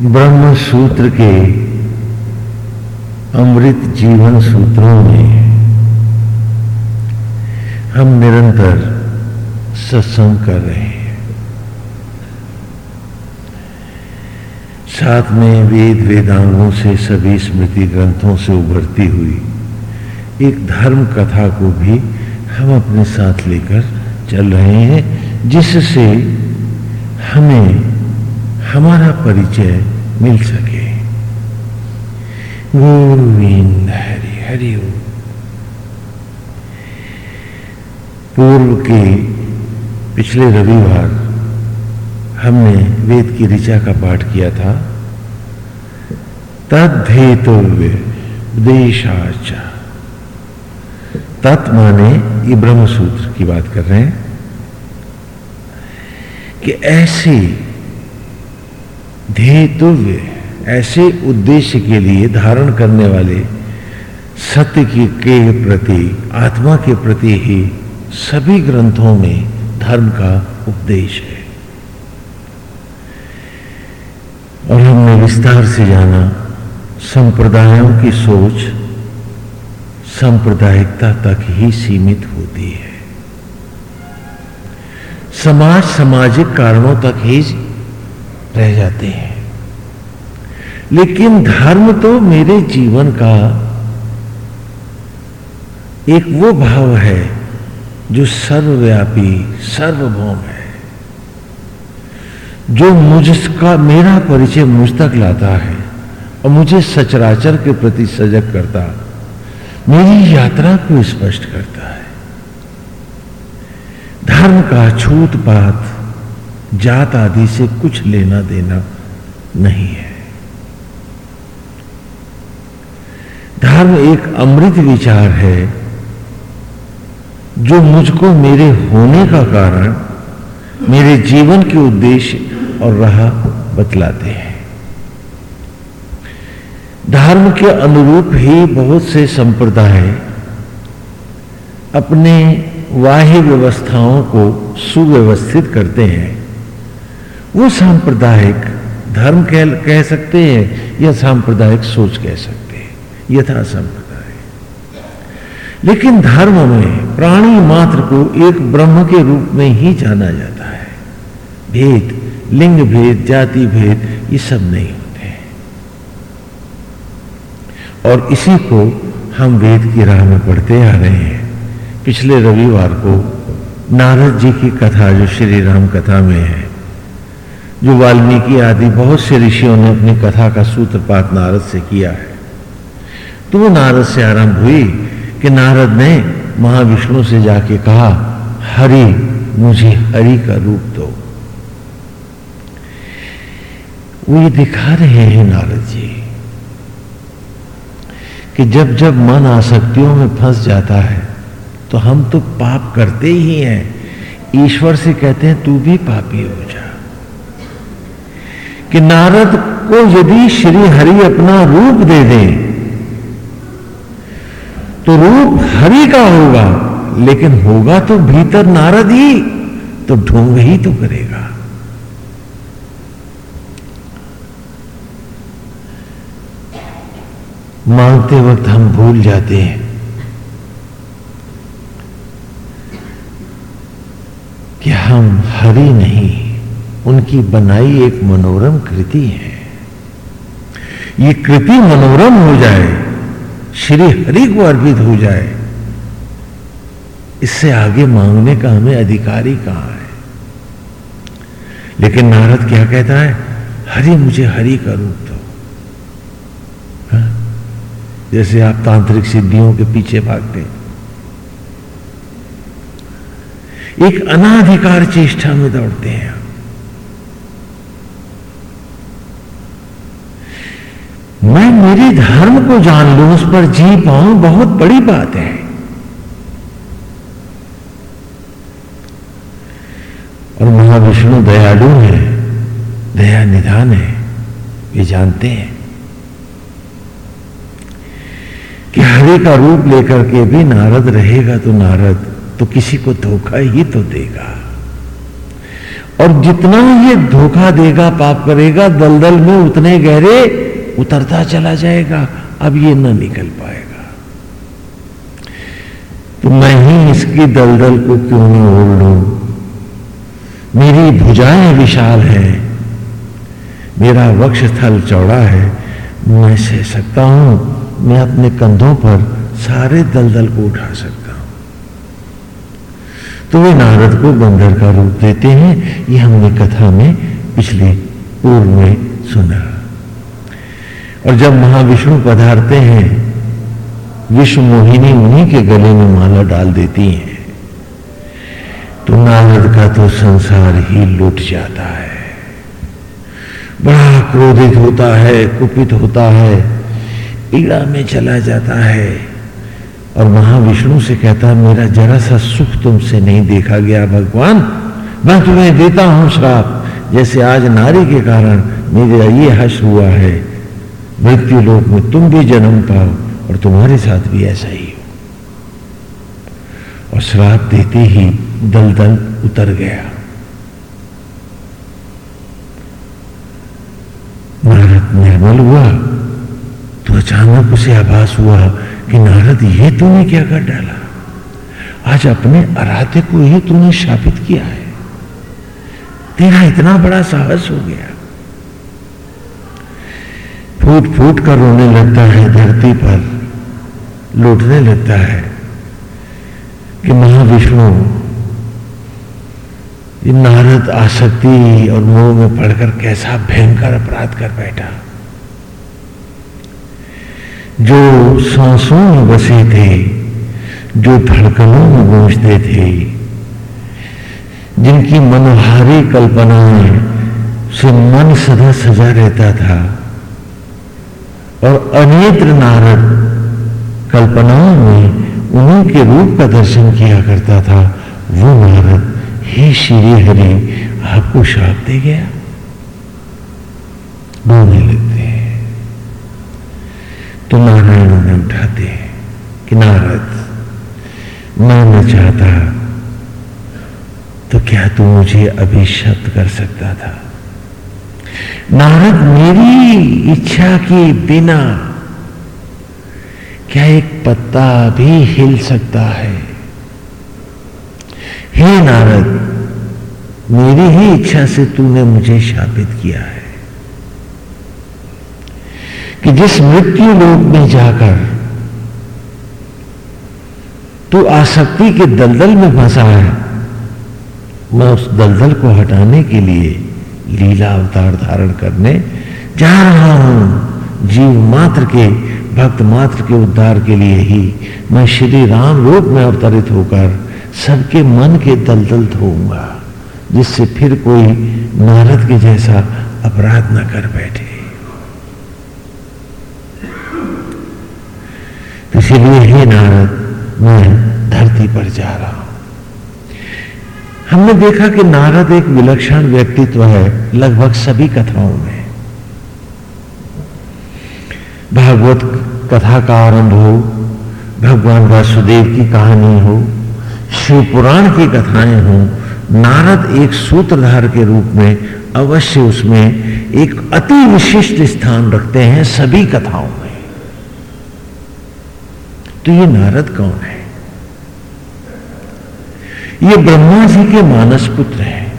ब्रह्म सूत्र के अमृत जीवन सूत्रों में हम निरंतर सत्संग कर रहे हैं। साथ में वेद वेदांगों से सभी स्मृति ग्रंथों से उभरती हुई एक धर्म कथा को भी हम अपने साथ लेकर चल रहे हैं, जिससे हमें हमारा परिचय मिल सके। गोविंद हरि हरि पूर्व के पिछले रविवार हमने वेद की ऋचा का पाठ किया था। तद्धेतव्य देशाचा तत् ये ब्रह्म सूत्र की बात कर रहे हैं कि ऐसे ध्येतव्य ऐसे उद्देश्य के लिए धारण करने वाले सत्य की के प्रति, आत्मा के प्रति ही सभी ग्रंथों में धर्म का उपदेश है। और हमने विस्तार से जाना संप्रदायों की सोच, सांप्रदायिकता तक ही सीमित होती है। समाज सामाजिक कारणों तक ही रह जाते हैं। लेकिन धर्म तो मेरे जीवन का एक वो भाव है जो सर्वव्यापी, सर्वभौम है। जो मुझका, मेरा परिचय मुझ तक लाता है और मुझे सचराचर के प्रति सजग करता, मेरी यात्रा को स्पष्ट करता है। धर्म का छूत पात जात आदि से कुछ लेना देना नहीं है। धर्म एक अमृत विचार है जो मुझको मेरे होने का कारण मेरे जीवन के उद्देश्य और राह बतलाते हैं। धर्म के अनुरूप ही बहुत से संप्रदाय अपने वाह्य व्यवस्थाओं को सुव्यवस्थित करते हैं। वो सांप्रदायिक धर्म कह, कह सकते हैं या सांप्रदायिक सोच कह सकते हैं। यथा संप्रदाय लेकिन धर्म में प्राणी मात्र को एक ब्रह्म के रूप में ही जाना जाता है। भेद, लिंग भेद, जाति भेद, ये सब नहीं होते और इसी को हम वेद की राह में पढ़ते आ रहे हैं। पिछले रविवार को नारद जी की कथा, जो श्री राम कथा में है, जो वाल्मीकि आदि बहुत से ऋषियों ने अपनी कथा का सूत्रपात नारद से किया है। तो वो नारद से आरंभ हुई कि नारद ने महाविष्णु से जाके कहा, हरि, मुझे हरि का रूप दो। वो ये दिखा रहे हैं नारद जी कि जब जब मन आसक्तियों में फंस जाता है तो हम तो पाप करते ही हैं। ईश्वर से कहते हैं, तू भी पापी हो जा। कि नारद को यदि श्री हरि अपना रूप दे दे तो रूप हरि का होगा, लेकिन होगा तो भीतर नारद ही तो ढोंग ही तो करेगा। मांगते वक्त हम भूल जाते हैं। कि हम हरि नहीं, उनकी बनाई एक मनोरम कृति है। ये कृति मनोरम हो जाए श्री हरि को अर्पित हो जाए। इससे आगे मांगने का हमें अधिकारी कहाँ है? लेकिन नारद क्या कहता है? हरि मुझे हरि का रूप दो। हाँ? जैसे आप तांत्रिक सिद्धियों के पीछे भागते एक अनाधिकार चेष्टा में दौड़ते हैं मैं मेरे धर्म को जान लू, उस पर जी पाऊँ, बहुत बड़ी बात है। और महाविष्णु दयालु है, दया निधान है, ये जानते हैं कि हरि का रूप लेकर के भी नारद रहेगा तो नारद तो किसी को धोखा ही तो देगा। और जितना ये धोखा देगा, पाप करेगा, दलदल में उतने गहरे उतरता चला जाएगा, अब ये न निकल पाएगा। तो मैं ही इसकी दलदल को क्यों ना ओढ़ लू? मेरी भुजाएँ विशाल है, मेरा वक्ष स्थल चौड़ा है, मैं सह सकता हूँ, मैं अपने कंधों पर सारे दलदल को उठा सकता हूँ। तो वे नारद को बंदर का रूप देते हैं, ये हमने कथा में पिछले पूर्व में सुना। और जब महाविष्णु पधारते हैं विश्व मोहिनी उन्हीं के गले में माला डाल देती हैं। तो नारद का तो संसार ही लुट जाता है। बड़ा क्रोधित होता है, कुपित होता है पीड़ा में चला जाता है। और महाविष्णु से कहता, मेरा जरा सा सुख तुमसे नहीं देखा गया भगवान। मैं तुम्हें देता हूँ श्राप। जैसे आज नारी के कारण मेरा ये हश हुआ है। मृत्यु लोक में तुम भी जन्म पाओ और तुम्हारे साथ भी ऐसा ही हो। और श्राप देते ही दलदल उतर गया। नारद निर्मल हुआ तो अचानक उसे आभास हुआ कि नारद, ये तूने क्या कर डाला? आज अपने आराध्य को ही तूने शापित किया है। तेरा इतना बड़ा साहस हो गया। फूट फूट कर रोने लगता है, धरती पर लौटने लगता है कि महाविष्णु नारद आसक्ति और मोह में पड़कर कैसा भयंकर अपराध कर बैठा। जो सांसों में बसे थे, जो धड़कनों में गूंजते थे, जिनकी मनोहारी कल्पनाएँ से मन सदा सजा रहता था और अनेत्र नारद कल्पनाओं में उन्हीं के रूप का दर्शन किया करता था। वो नारद, हे श्री हरि, आपको शाप दे गया? रोने लगते हैं। तो नारायण उन्हें उठाते हैं कि, नारद, मैं न चाहता तो क्या तू मुझे अभिशप्त कर सकता था? नारद, मेरी इच्छा के बिना क्या एक पत्ता भी हिल सकता है? हे नारद, मेरी ही इच्छा से तूने मुझे शापित किया है कि जिस मृत्यु लोक में जाकर तू आसक्ति के दलदल में फंसा है, मैं उस दलदल को हटाने के लिए लीला अवतार धारण करने जा रहा हूँ। जीव मात्र के, भक्त मात्र के उद्धार के लिए ही मैं श्री राम रूप में अवतरित होकर सबके मन के दलदल धोऊँगा, जिससे फिर कोई नारद के जैसा अपराध न कर बैठे। तो इसीलिए हे नारद, मैं धरती पर जा रहा हूँ। हमने देखा कि नारद एक विलक्षण व्यक्तित्व है, लगभग सभी कथाओं में। भागवत कथा का आरंभ हो, भगवान वासुदेव की कहानी हो, शिव पुराण की कथाएँ हो, नारद एक सूत्रधार के रूप में अवश्य उसमें एक अति विशिष्ट स्थान रखते हैं सभी कथाओं में। तो ये नारद कौन है? ये ब्रह्मा जी के मानस पुत्र है।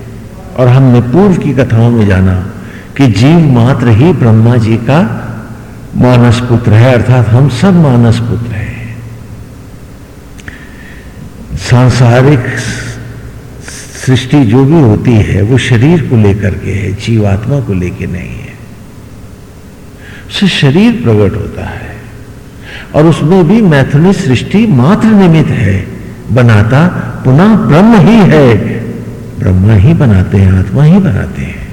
और हमने पूर्व की कथाओं में जाना कि जीव मात्र ही ब्रह्मा जी का मानस पुत्र है, अर्थात हम सब मानस पुत्र हैं। सांसारिक सृष्टि जो भी होती है, वो शरीर को लेकर के है, जीवात्मा को लेकर नहीं है। उससे शरीर प्रकट होता है, और उसमें भी मैथुनी सृष्टि मात्र निमित्त है, बनाता पुनः ब्रह्म ही है। ब्रह्मा ही बनाते हैं, आत्मा ही बनाते हैं।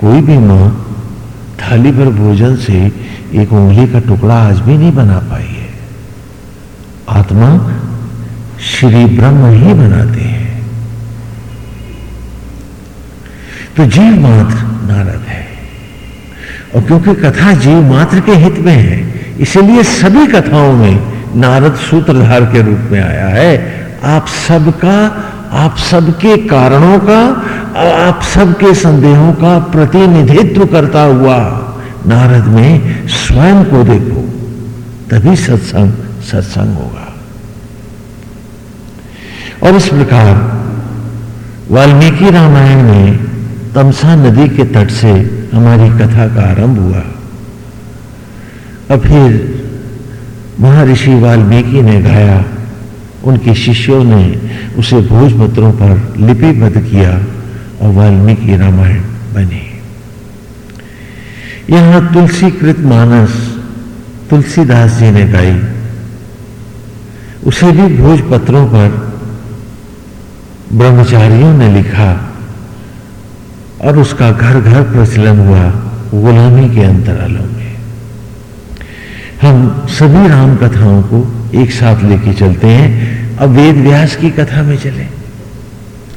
कोई भी माँ थाली पर भोजन से एक उंगली का टुकड़ा आज भी नहीं बना पाई है। आत्मा श्री ब्रह्म ही बनाते हैं। तो जीव मात्र नारद है। और क्योंकि कथा जीव मात्र के हित में है, इसलिए सभी कथाओं में नारद सूत्रधार के रूप में आया है। आप सबका, आप सबके कारणों का, आप सबके संदेहों का प्रतिनिधित्व करता हुआ नारद में स्वयं को देखो, तभी सत्संग सत्संग होगा। और इस प्रकार वाल्मीकि रामायण में तमसा नदी के तट से हमारी कथा का आरंभ हुआ। और फिर महर्षि वाल्मीकि ने गाया उनके शिष्यों ने उसे भोजपत्रों पर लिपिबद्ध किया और वाल्मीकि रामायण बनी। यहाँ तुलसीकृत मानस तुलसीदास जी ने गाई। उसे भी भोजपत्रों पर ब्रह्मचारियों ने लिखा और उसका घर घर प्रचलन हुआ गुलामी के अंतरालों में। हम सभी राम कथाओं को एक साथ लेके चलते हैं। अब वेद व्यास की कथा में चले।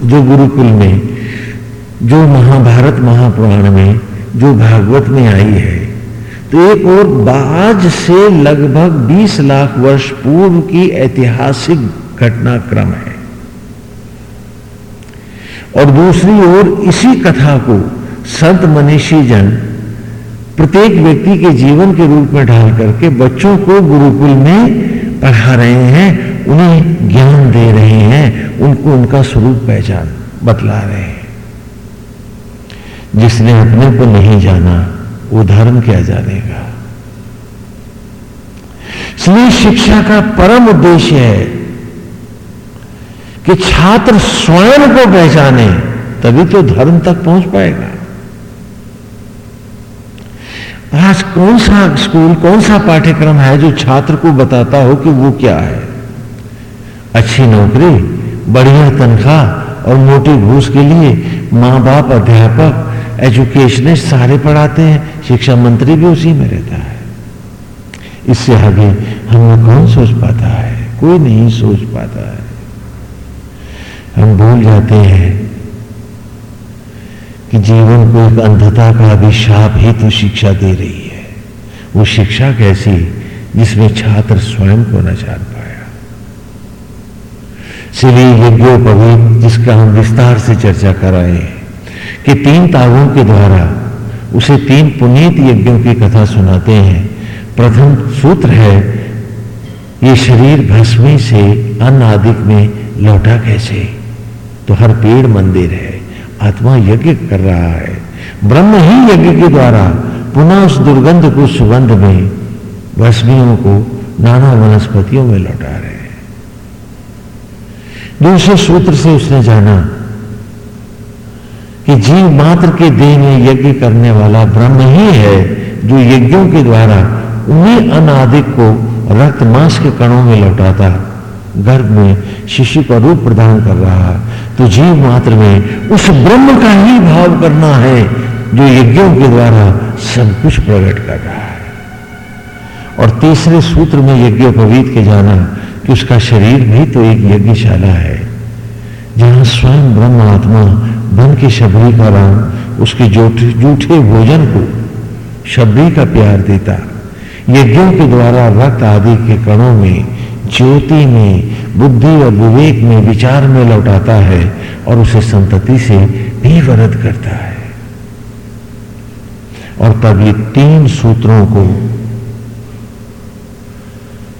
जो गुरुकुल में, जो महाभारत महापुराण में, जो भागवत में आई है तो एक और बाज से लगभग 20 लाख वर्ष पूर्व की ऐतिहासिक घटनाक्रम है। और दूसरी ओर इसी कथा को संत मनीषी जन प्रत्येक व्यक्ति के जीवन के रूप में ढाल करके बच्चों को गुरुकुल में पढ़ा रहे हैं उन्हें ज्ञान दे रहे हैं, उनको उनका स्वरूप पहचान, बतला रहे हैं। जिसने अपने को नहीं जाना, वो धर्म क्या जानेगा? इसलिए शिक्षा का परम उद्देश्य है कि छात्र स्वयं को पहचाने, तभी तो धर्म तक पहुँच पाएगा। आज कौन सा स्कूल, कौन सा पाठ्यक्रम है जो छात्र को बताता हो कि वो क्या है? अच्छी नौकरी, बढ़िया तनख्वाह और मोटी घूस के लिए माँ बाप अध्यापक एजुकेशनिस्ट सारे पढ़ाते हैं। शिक्षा मंत्री भी उसी में रहता है। इससे आगे हम कौन सोच पाता है? कोई नहीं सोच पाता है। हम भूल जाते हैं कि जीवन को एक अंधता का अभिशाप ही तो शिक्षा दे रही है। वो शिक्षा कैसी जिसमें छात्र स्वयं को न जान पाया इसलिए यज्ञोपवीत जिसका हम विस्तार से चर्चा कर रहे हैं, कि तीन तागों के द्वारा उसे तीन पुनीत यज्ञों की कथा सुनाते हैं। प्रथम सूत्र है, ये शरीर भस्मी से अन्न आदिक में लौटा कैसे? तो हर पेड़ मंदिर है, आत्मा यज्ञ कर रहा है। ब्रह्म ही यज्ञ के द्वारा पुनः उस दुर्गंध को सुगंध में भस्मियों को नाना वनस्पतियों में लौटा रहे दूसरे सूत्र से उसने जाना कि जीव मात्र के देह में यज्ञ करने वाला ब्रह्म ही है जो यज्ञों के द्वारा उन्हीं अनादिक को रक्त मांस के कणों में लौटाता, गर्भ में शिशु का रूप प्रदान कर रहा है। तो जीव मात्र में उस ब्रह्म का ही भाव करना है जो यज्ञों के द्वारा सब कुछ प्रकट कर रहा है। और तीसरे सूत्र में यज्ञोपवीत के जाना कि उसका शरीर भी तो एक यज्ञशाला है, जहाँ स्वयं ब्रह्म आत्मा बन के शबरी का राम उसके जूठे भोजन को शबरी का प्यार देता, यज्ञों के द्वारा रक्त आदि के कणों में, ज्योति में, बुद्धि और विवेक में विचार में लौटाता है और उसे संतति से भी वरद करता है। और तब ये तीन सूत्रों को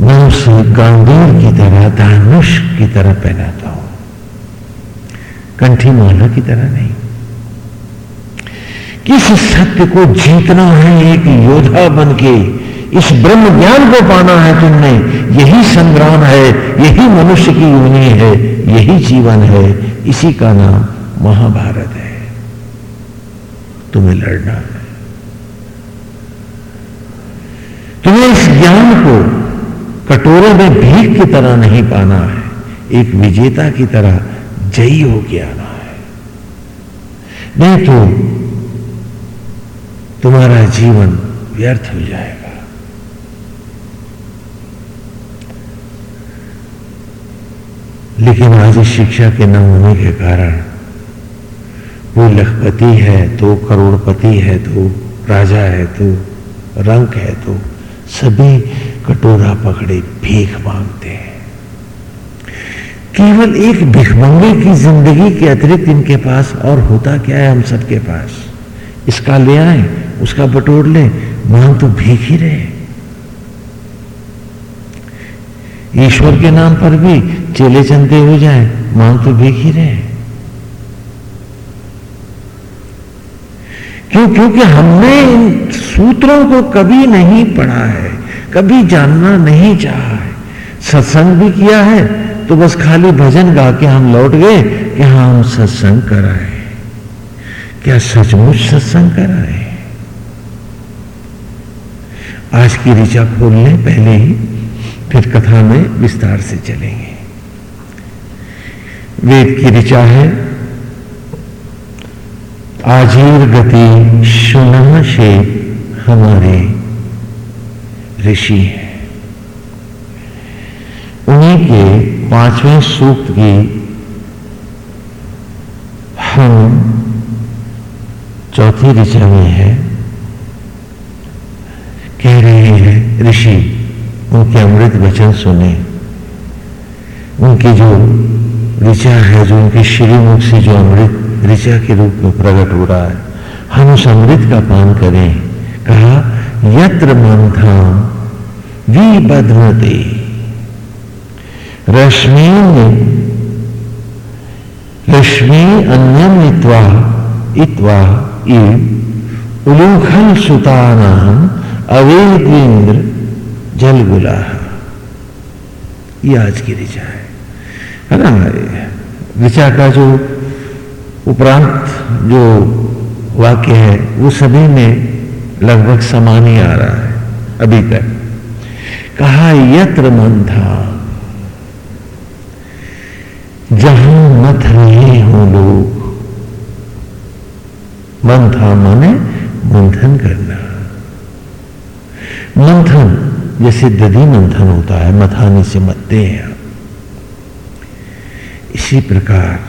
मैं उसे गांधीर की तरह धानुष की तरह पहनाता हूँ। कंठी माला की तरह नहीं। किस सत्य को जीतना है एक योद्धा बन के इस ब्रह्म ज्ञान को पाना है तुमने। यही संग्राम है, यही मनुष्य की यूनि है, यही जीवन है। इसी का नाम महाभारत है। तुम्हें लड़ना है। तुम्हें इस ज्ञान को कटोरे में भीख की तरह नहीं पाना है, एक विजेता की तरह जयी होके आना है। नहीं तो तुम्हारा जीवन व्यर्थ हो जाएगा। लेकिन आज इस शिक्षा के न होने के कारण कोई लखपति है तो करोड़पति है तो राजा है तो रंग है तो सभी कटोरा पकड़े भीख मांगते हैं। केवल एक भिखमंगे की ज़िंदगी के अतिरिक्त इनके पास और होता क्या है हम सबके पास? इसका ले आए, उसका बटोर ले, मांग तो भीख ही रहे। ईश्वर के नाम पर भी चेले चंदे हो जाए, मांग तो भीख ही रहे। क्यों? क्योंकि हमने इन सूत्रों को कभी नहीं पढ़ा है, कभी जानना नहीं चाहा है। सत्संग भी किया है तो बस खाली भजन गा के हम लौट गए कि हाँ हम सत्संग कराए। क्या सचमुच सत्संग कराए? आज की ऋचा खोल लें पहले ही फिर कथा में विस्तार से चलेंगे। वेद की ऋचा है आजीर गति सुना से हमारे ऋषि है। उन्हीं के पाँचवें सूक्त की हम चौथी ऋचा में है। कह रहे हैं, ऋषि, उनके अमृत वचन सुने। उनकी जो ऋचा है, जो उनके श्रीमुख से जो अमृत ऋचा के रूप में प्रकट हो रहा है। हम उस अमृत का पान करें। कहा, यत्र मंथा विबध्नते। रश्मि रश्मि अन्यम इत्वा इत्वा उलूखल सुतानाम अवेद्र जल गुला आज की ऋचा है। है ना? ऋचा का जो उपरांत जो वाक्य है, वो सभी में लगभग समान ही आ रहा है, अभी तक। कहा, यत्र मन था जहाँ मत रहे हो लोग। मन था माने मंथन करना। मंथन जैसे दधी मंथन होता है, मथाने से मत्ते हैं इसी प्रकार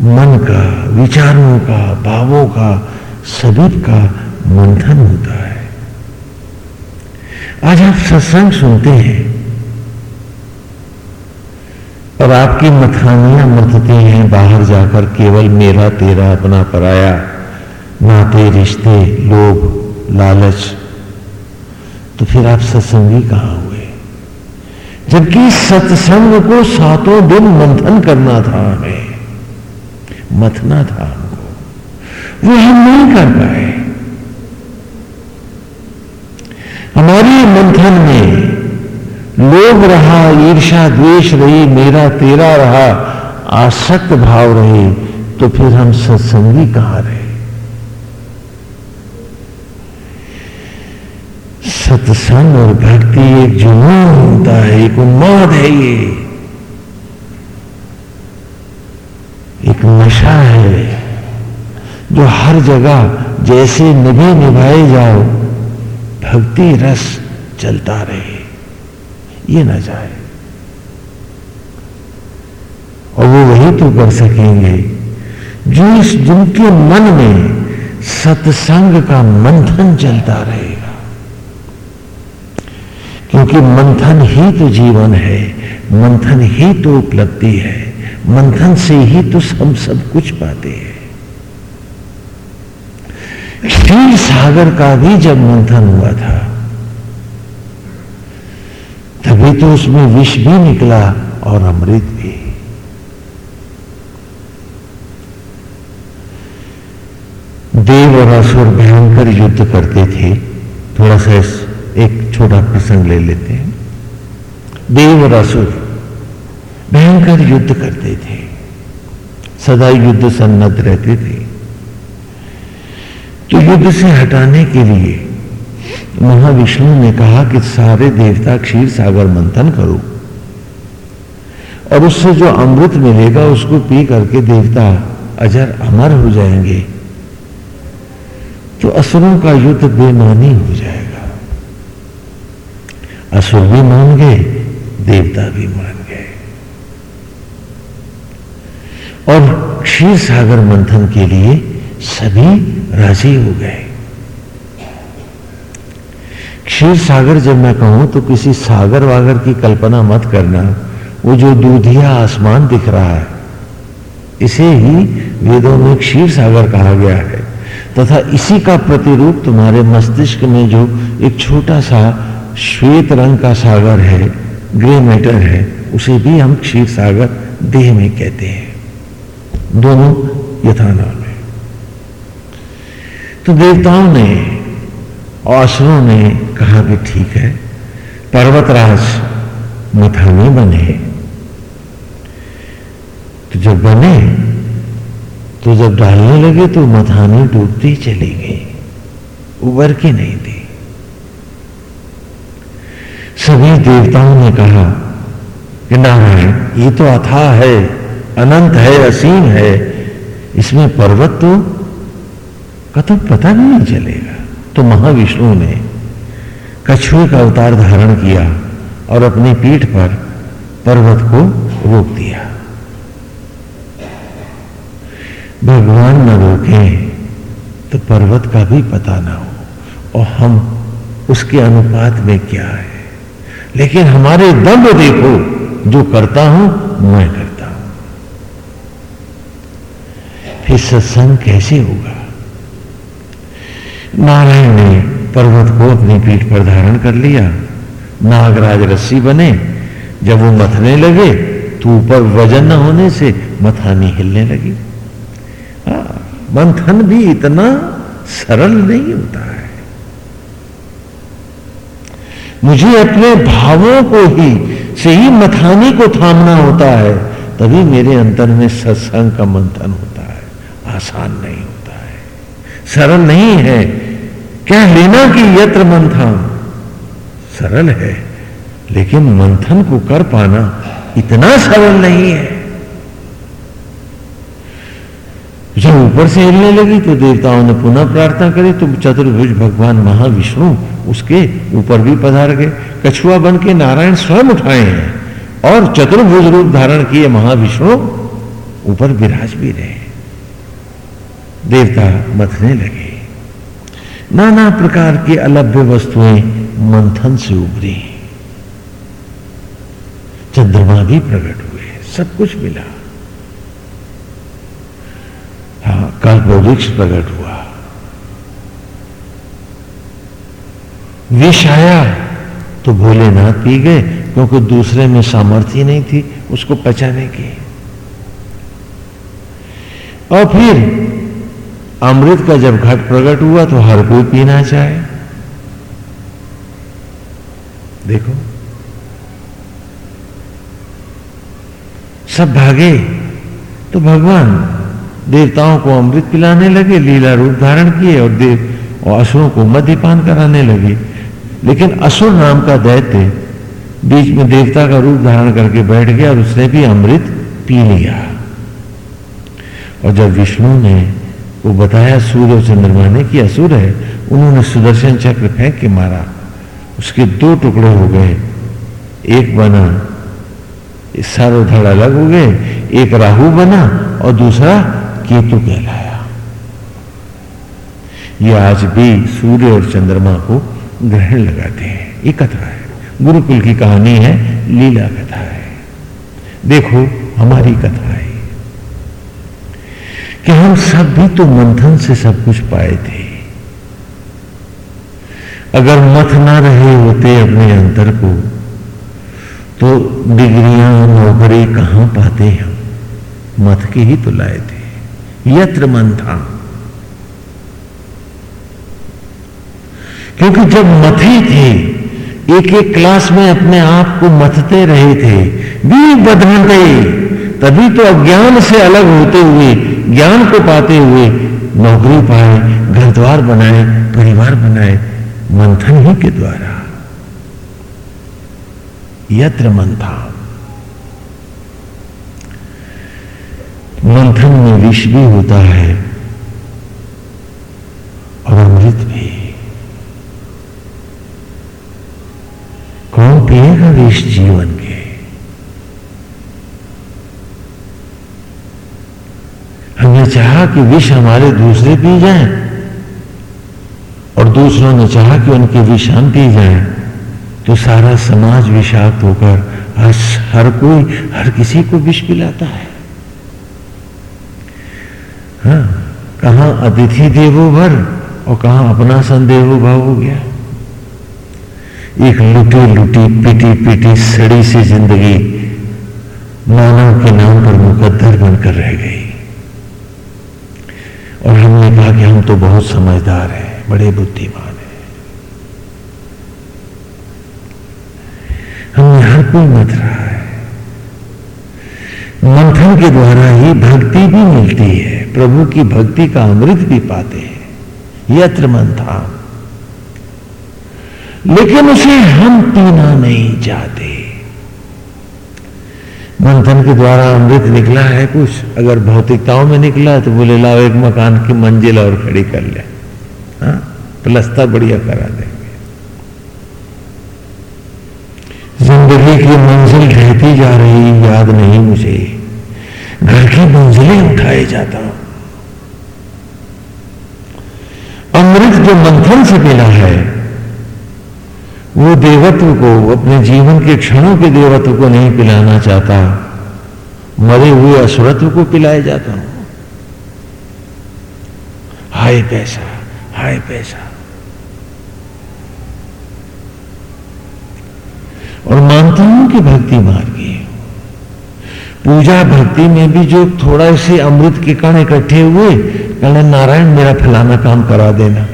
मन का, विचारों का, भावों का, सभी का मंथन होता है। आज आप सत्संग सुनते हैं। और आपकी मथानियाँ मथती हैं, बाहर जाकर केवल मेरा तेरा अपना पराया, नाते, रिश्ते, लोभ, लालच। तो फिर आप सत्संगी कहाँ हुए? जबकि सत्संग को सातों दिन मंथन करना था हमें। मथना था हमको। वो हम नहीं कर पाए। हमारी मंथन में लोभ रहा ईर्षा द्वेष रही, मेरा तेरा रहा, आसक्त भाव रहे तो फिर हम सत्संगी कहाँ रहे? सत्संग और भक्ति एक जुनून होता है, एक उन्माद है ये। नशा है, जो हर जगह जैसे निभे निभाए जाओ, भक्ति रस चलता रहे। ये ना जाए। और वो वही तो कर सकेंगे, जो इस जिनके मन में सत्संग का मंथन चलता रहेगा। क्योंकि मंथन ही तो जीवन है, मंथन ही तो उपलब्धि है। मंथन से ही तो हम सब कुछ पाते हैं। क्षीर सागर का भी जब मंथन हुआ था, तभी तो उसमें विष भी निकला और अमृत भी। देव और असुर भयंकर युद्ध करते थे। थोड़ा सा एक छोटा प्रसंग ले लेते हैं। देव और असुर भयंकर युद्ध करते थे। सदा युद्ध सन्नत रहते थे। तो युद्ध से हटाने के लिए महाविष्णु ने कहा कि सारे देवता क्षीर सागर मंथन करो। और उससे जो अमृत मिलेगा, उसको पी करके देवता अजर अमर हो जाएँगे। तो असुरों का युद्ध बेमानी हो जाएगा। असुर भी मान गए देवता भी मान गए और क्षीर सागर मंथन के लिए सभी राज़ी हो गए। क्षीर सागर जब मैं कहूँ तो किसी सागर वागर की कल्पना मत करना। वो जो दूधिया आसमान दिख रहा है, इसे ही वेदों में क्षीर सागर कहा गया है। तथा इसी का प्रतिरूप तुम्हारे मस्तिष्क में जो एक छोटा सा श्वेत रंग का सागर है, ग्रे मैटर है, उसे भी हम क्षीर सागर देह में कहते हैं। दोनों यथानाम है। तो देवताओं ने और असुरों ने कहा कि ठीक है, पर्वतराज मथानी बने। तो जब बने तो जब डालने लगे तो मथानी डूबती चली गई, उबर की नहीं थी। सभी देवताओं ने कहा कि नारायण, ये तो अथा है अनंत है, असीम है, इसमें पर्वत तो का तो पता भी नहीं चलेगा। तो महाविष्णु ने कछुए का अवतार धारण किया और अपनी पीठ पर पर्वत को रोक दिया। भगवान न रोके तो पर्वत का भी पता ना हो और हम उसके अनुपात में क्या है। लेकिन हमारे दम देखो, जो करता हूँ, मैं करता हूँ फिर सत्संग कैसे होगा? नारायण ने पर्वत को अपनी पीठ पर धारण कर लिया। नागराज रस्सी बने। जब वो मथने लगे तो ऊपर वज़न न होने से मथानी हिलने लगी। मंथन भी इतना सरल नहीं होता है। मुझे अपने भावों को ही, से ही मथानी को थामना होता है। तभी मेरे अंतर में सत्संग का मंथन होता है। आसान नहीं होता है। सरल नहीं है। क्या लेना कि यत्र मंथन? सरल है, लेकिन मंथन को कर पाना इतना सरल नहीं है। जब ऊपर से हिलने लगी तो देवताओं ने पुनः प्रार्थना करी तो चतुर्भुज भगवान महाविष्णु उसके ऊपर भी पधार गए। कछुआ बन के नारायण स्वयं उठाए हैं और चतुर्भुज रूप धारण किए महाविष्णु ऊपर विराज भी रहे। देवता मथने लगे। नाना प्रकार की अलभ्य वस्तुएँ मंथन से उभरी। चंद्रमा भी प्रकट हुए, सब कुछ मिला। हाँ कल्प वृक्ष प्रकट हुआ। विष आया तो भोलेनाथ पी गए, क्योंकि दूसरे में सामर्थ्य नहीं थी, उसको पचाने की। और फिर अमृत का जब घट प्रकट हुआ तो हर कोई पीना चाहे। देखो, सब भागे तो भगवान देवताओं को अमृत पिलाने लगे, लीला रूप धारण किए और देव और असुरों को मद्यपान कराने लगे। लेकिन असुर नाम का दैत्य बीच में देवता का रूप धारण करके बैठ गया और उसने भी अमृत पी लिया। और जब विष्णु ने वो बताया, सूर्य और चंद्रमा ने कि असुर है। उन्होंने सुदर्शन चक्र फेंक के मारा। उसके दो टुकड़े हो गए। एक बना, सारो धड़ अलग हो गए, एक राहु बना और दूसरा केतु कहलाया। ये आज भी सूर्य और चंद्रमा को ग्रहण लगाते हैं। ये कथा है। गुरुकुल की कहानी है, लीला कथा है। देखो, हमारी कथा। कि हम सब भी तो मंथन से सब कुछ पाए थे। अगर मथ ना रहे होते अपने अंतर को तो डिग्रियाँ, नौकरी कहाँ पाते हम? मथ के ही तो लाए थे। यत्र मंथा। क्योंकि जब मथे थे एक एक क्लास में अपने आप को मथते रहे थे भी बदलते तभी तो अज्ञान से अलग होते हुए ज्ञान को पाते हुए नौकरी पाए घर द्वार बनाए, परिवार बनाए, मंथन ही के द्वारा। यत्र मंथा मंथन में विष भी होता है और अमृत भी। कौन पिएगा विष जीवन के? हमने चाहा कि विष हमारे दूसरे पी जाएँ, और दूसरों ने चाहा कि उनके विष हम पी जाएँ तो सारा समाज विषाक्त होकर आज हर कोई, हर किसी को विष पिलाता है। हाँ कहा अतिथि देवो भर और कहा अपना संदेह भाव हो गया। एक लुटी लुटी, पिटी पिटी, सड़ी सी ज़िंदगी मानव के नाम पर मुकद्दर बनकर रह गई। और हमने कहा कि हम तो बहुत समझदार हैं, बड़े बुद्धिमान हैं। हमने हर कोई मत रहा है। मंथन के द्वारा ही भक्ति भी मिलती है, प्रभु की भक्ति का अमृत भी पाते हैं यत्र मंथन लेकिन उसे हम पीना नहीं चाहते। मंथन के द्वारा अमृत निकला है कुछ। अगर भौतिकताओं में निकला तो बोले, लाओ एक मकान की मंजिल और खड़ी कर ले। हाँ? प्लस्तर बढ़िया करा देंगे। ज़िंदगी की मंजिल रहती जा रही, याद नहीं मुझे। घर की मंजिलें उठाए जाता हूँ। अमृत जो मंथन से मिला है वो देवत्व को, अपने जीवन के क्षणों के देवत्व को नहीं पिलाना चाहता। मरे हुए असुरत्व को पिलाया जाता हूँ। हाय पैसा हाय पैसा। और मानता हूँ कि भक्ति मार्गी पूजा भक्ति में भी जो थोड़ा से अमृत के कण इकट्ठे हुए, कहना, नारायण, मेरा फलाना काम करा देना।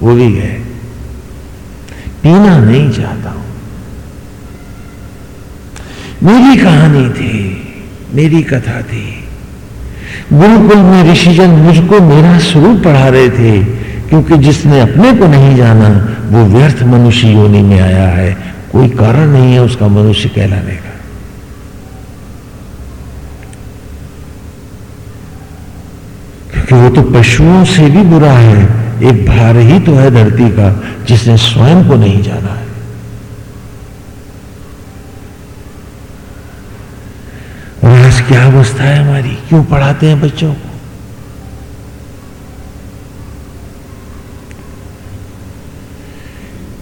वो भी गए पीना नहीं चाहता हूँ। मेरी कहानी थी, मेरी कथा थी। गुरुकुल में ऋषिजन मुझको मेरा स्वरूप पढ़ा रहे थे, क्योंकि जिसने अपने को नहीं जाना, वो व्यर्थ मनुष्य योनि में आया है। कोई कारण नहीं है उसका मनुष्य कहलाने का। क्योंकि वो तो पशुओं से भी बुरा है। एक भार ही तो है धरती का, जिसने स्वयं को नहीं जाना है। और आज क्या अवस्था है हमारी? क्यों पढ़ाते हैं बच्चों को?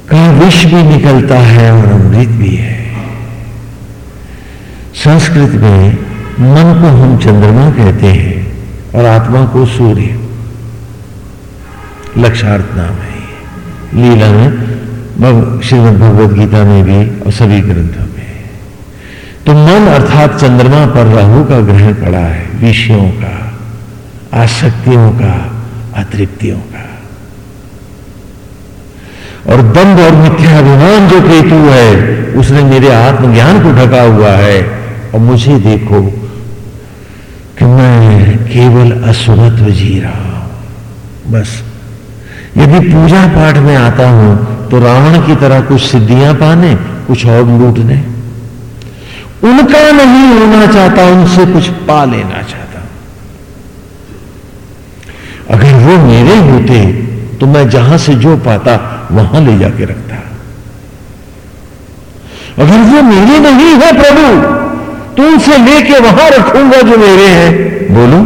का विष भी निकलता है और अमृत भी है। संस्कृत में मन को हम चंद्रमा कहते हैं और आत्मा को सूर्य। लक्षार्थ नाम है लीला में श्रीमद भगवद गीता में भी और सभी ग्रंथों में। तो मन अर्थात चंद्रमा पर राहु का ग्रहण पड़ा है, विषयों का, आसक्तियों का, अतृप्तियों का। और दंड और मिथ्याभिमान जो केतु है, उसने मेरे आत्मज्ञान को ढका हुआ है। और मुझे देखो कि मैं केवल असुरत्व जी रहा हूँ। बस। यदि पूजा पाठ में आता हूँ तो रावण की तरह कुछ सिद्धियाँ पाने, कुछ और लूटने। उनका नहीं होना चाहता, उनसे कुछ पा लेना चाहता। अगर वो मेरे होते तो मैं जहाँ से जो पाता, वहाँ ले जाके रखता। अगर वो मेरे नहीं है प्रभु तो उनसे लेके वहाँ रखूँगा जो मेरे हैं। बोलू?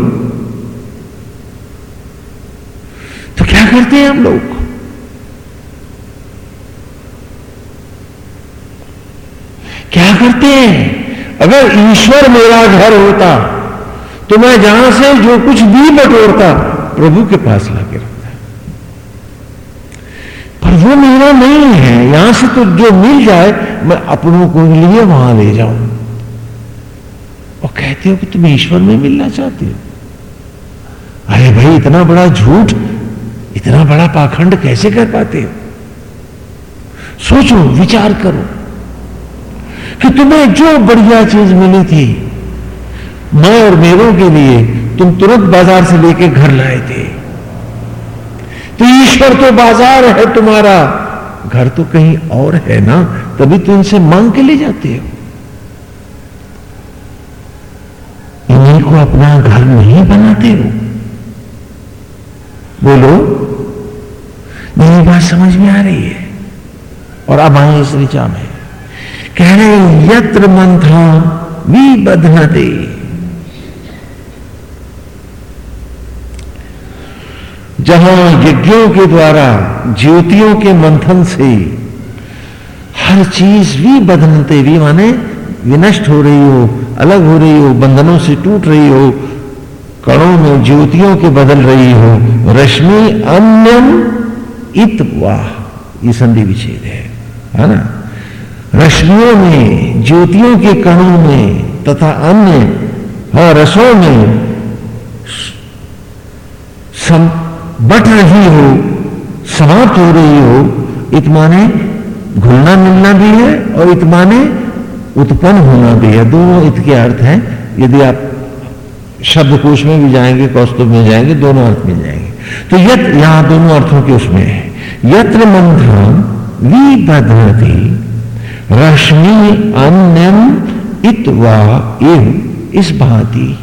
करते हैं हम लोग क्या करते हैं? अगर ईश्वर मेरा घर होता तो मैं जहाँ से जो कुछ भी बटोरता, प्रभु के पास लाके रखता। पर वो मेरा नहीं है। यहाँ से तो जो मिल जाए, मैं अपनों को लिए वहाँ ले जाऊँ। और कहते हो कि तुम ईश्वर में मिलना चाहते हो? अरे भाई, इतना बड़ा झूठ इतना बड़ा पाखंड कैसे कर पाते हो? सोचो, विचार करो कि तुम्हें जो बढ़िया चीज़ मिली थी, मैं और मेरों के लिए तुम तुरंत बाज़ार से लेके घर लाए थे। तो ईश्वर तो बाज़ार है तुम्हारा, घर तो कहीं और है ना, तभी तुम इनसे मांग के ले जाते हो। इन्हीं को अपना घर नहीं बनाते हो? बोलो। मेरी बात समझ में आ रही है। और अब आए इस ऋचा में कह रहे यत्र मंथा बधनते जहाँ यज्ञों के द्वारा, ज्योतियों के मंथन से हर चीज़ भी बदलते भी माने, विनष्ट हो रही हो, अलग हो रही हो, बंधनों से टूट रही हो कणों में ज्योतियों के बदल रही हो। रश्मि, अन्यम, इत, वाह। ये संधि विच्छेद है है ना? रश्मियों में, ज्योतियों के कणों में, तथा अन्य हाँ रसों में सम, बट रही हो, समाप्त हो रही हो। इतमाने घुलना मिलना भी है और इतमाने उत्पन्न होना भी है। दोनों इत के अर्थ हैं। यदि आप शब्दकोश में भी जाएँगे, कौस्तुभ में जाएँगे, दोनों अर्थ मिल जाएँगे। तो यत, यहाँ दोनों अर्थों के उसमें है। यत्र मंथन विबधति रश्मि अन्यम इतवा एव इस भांति।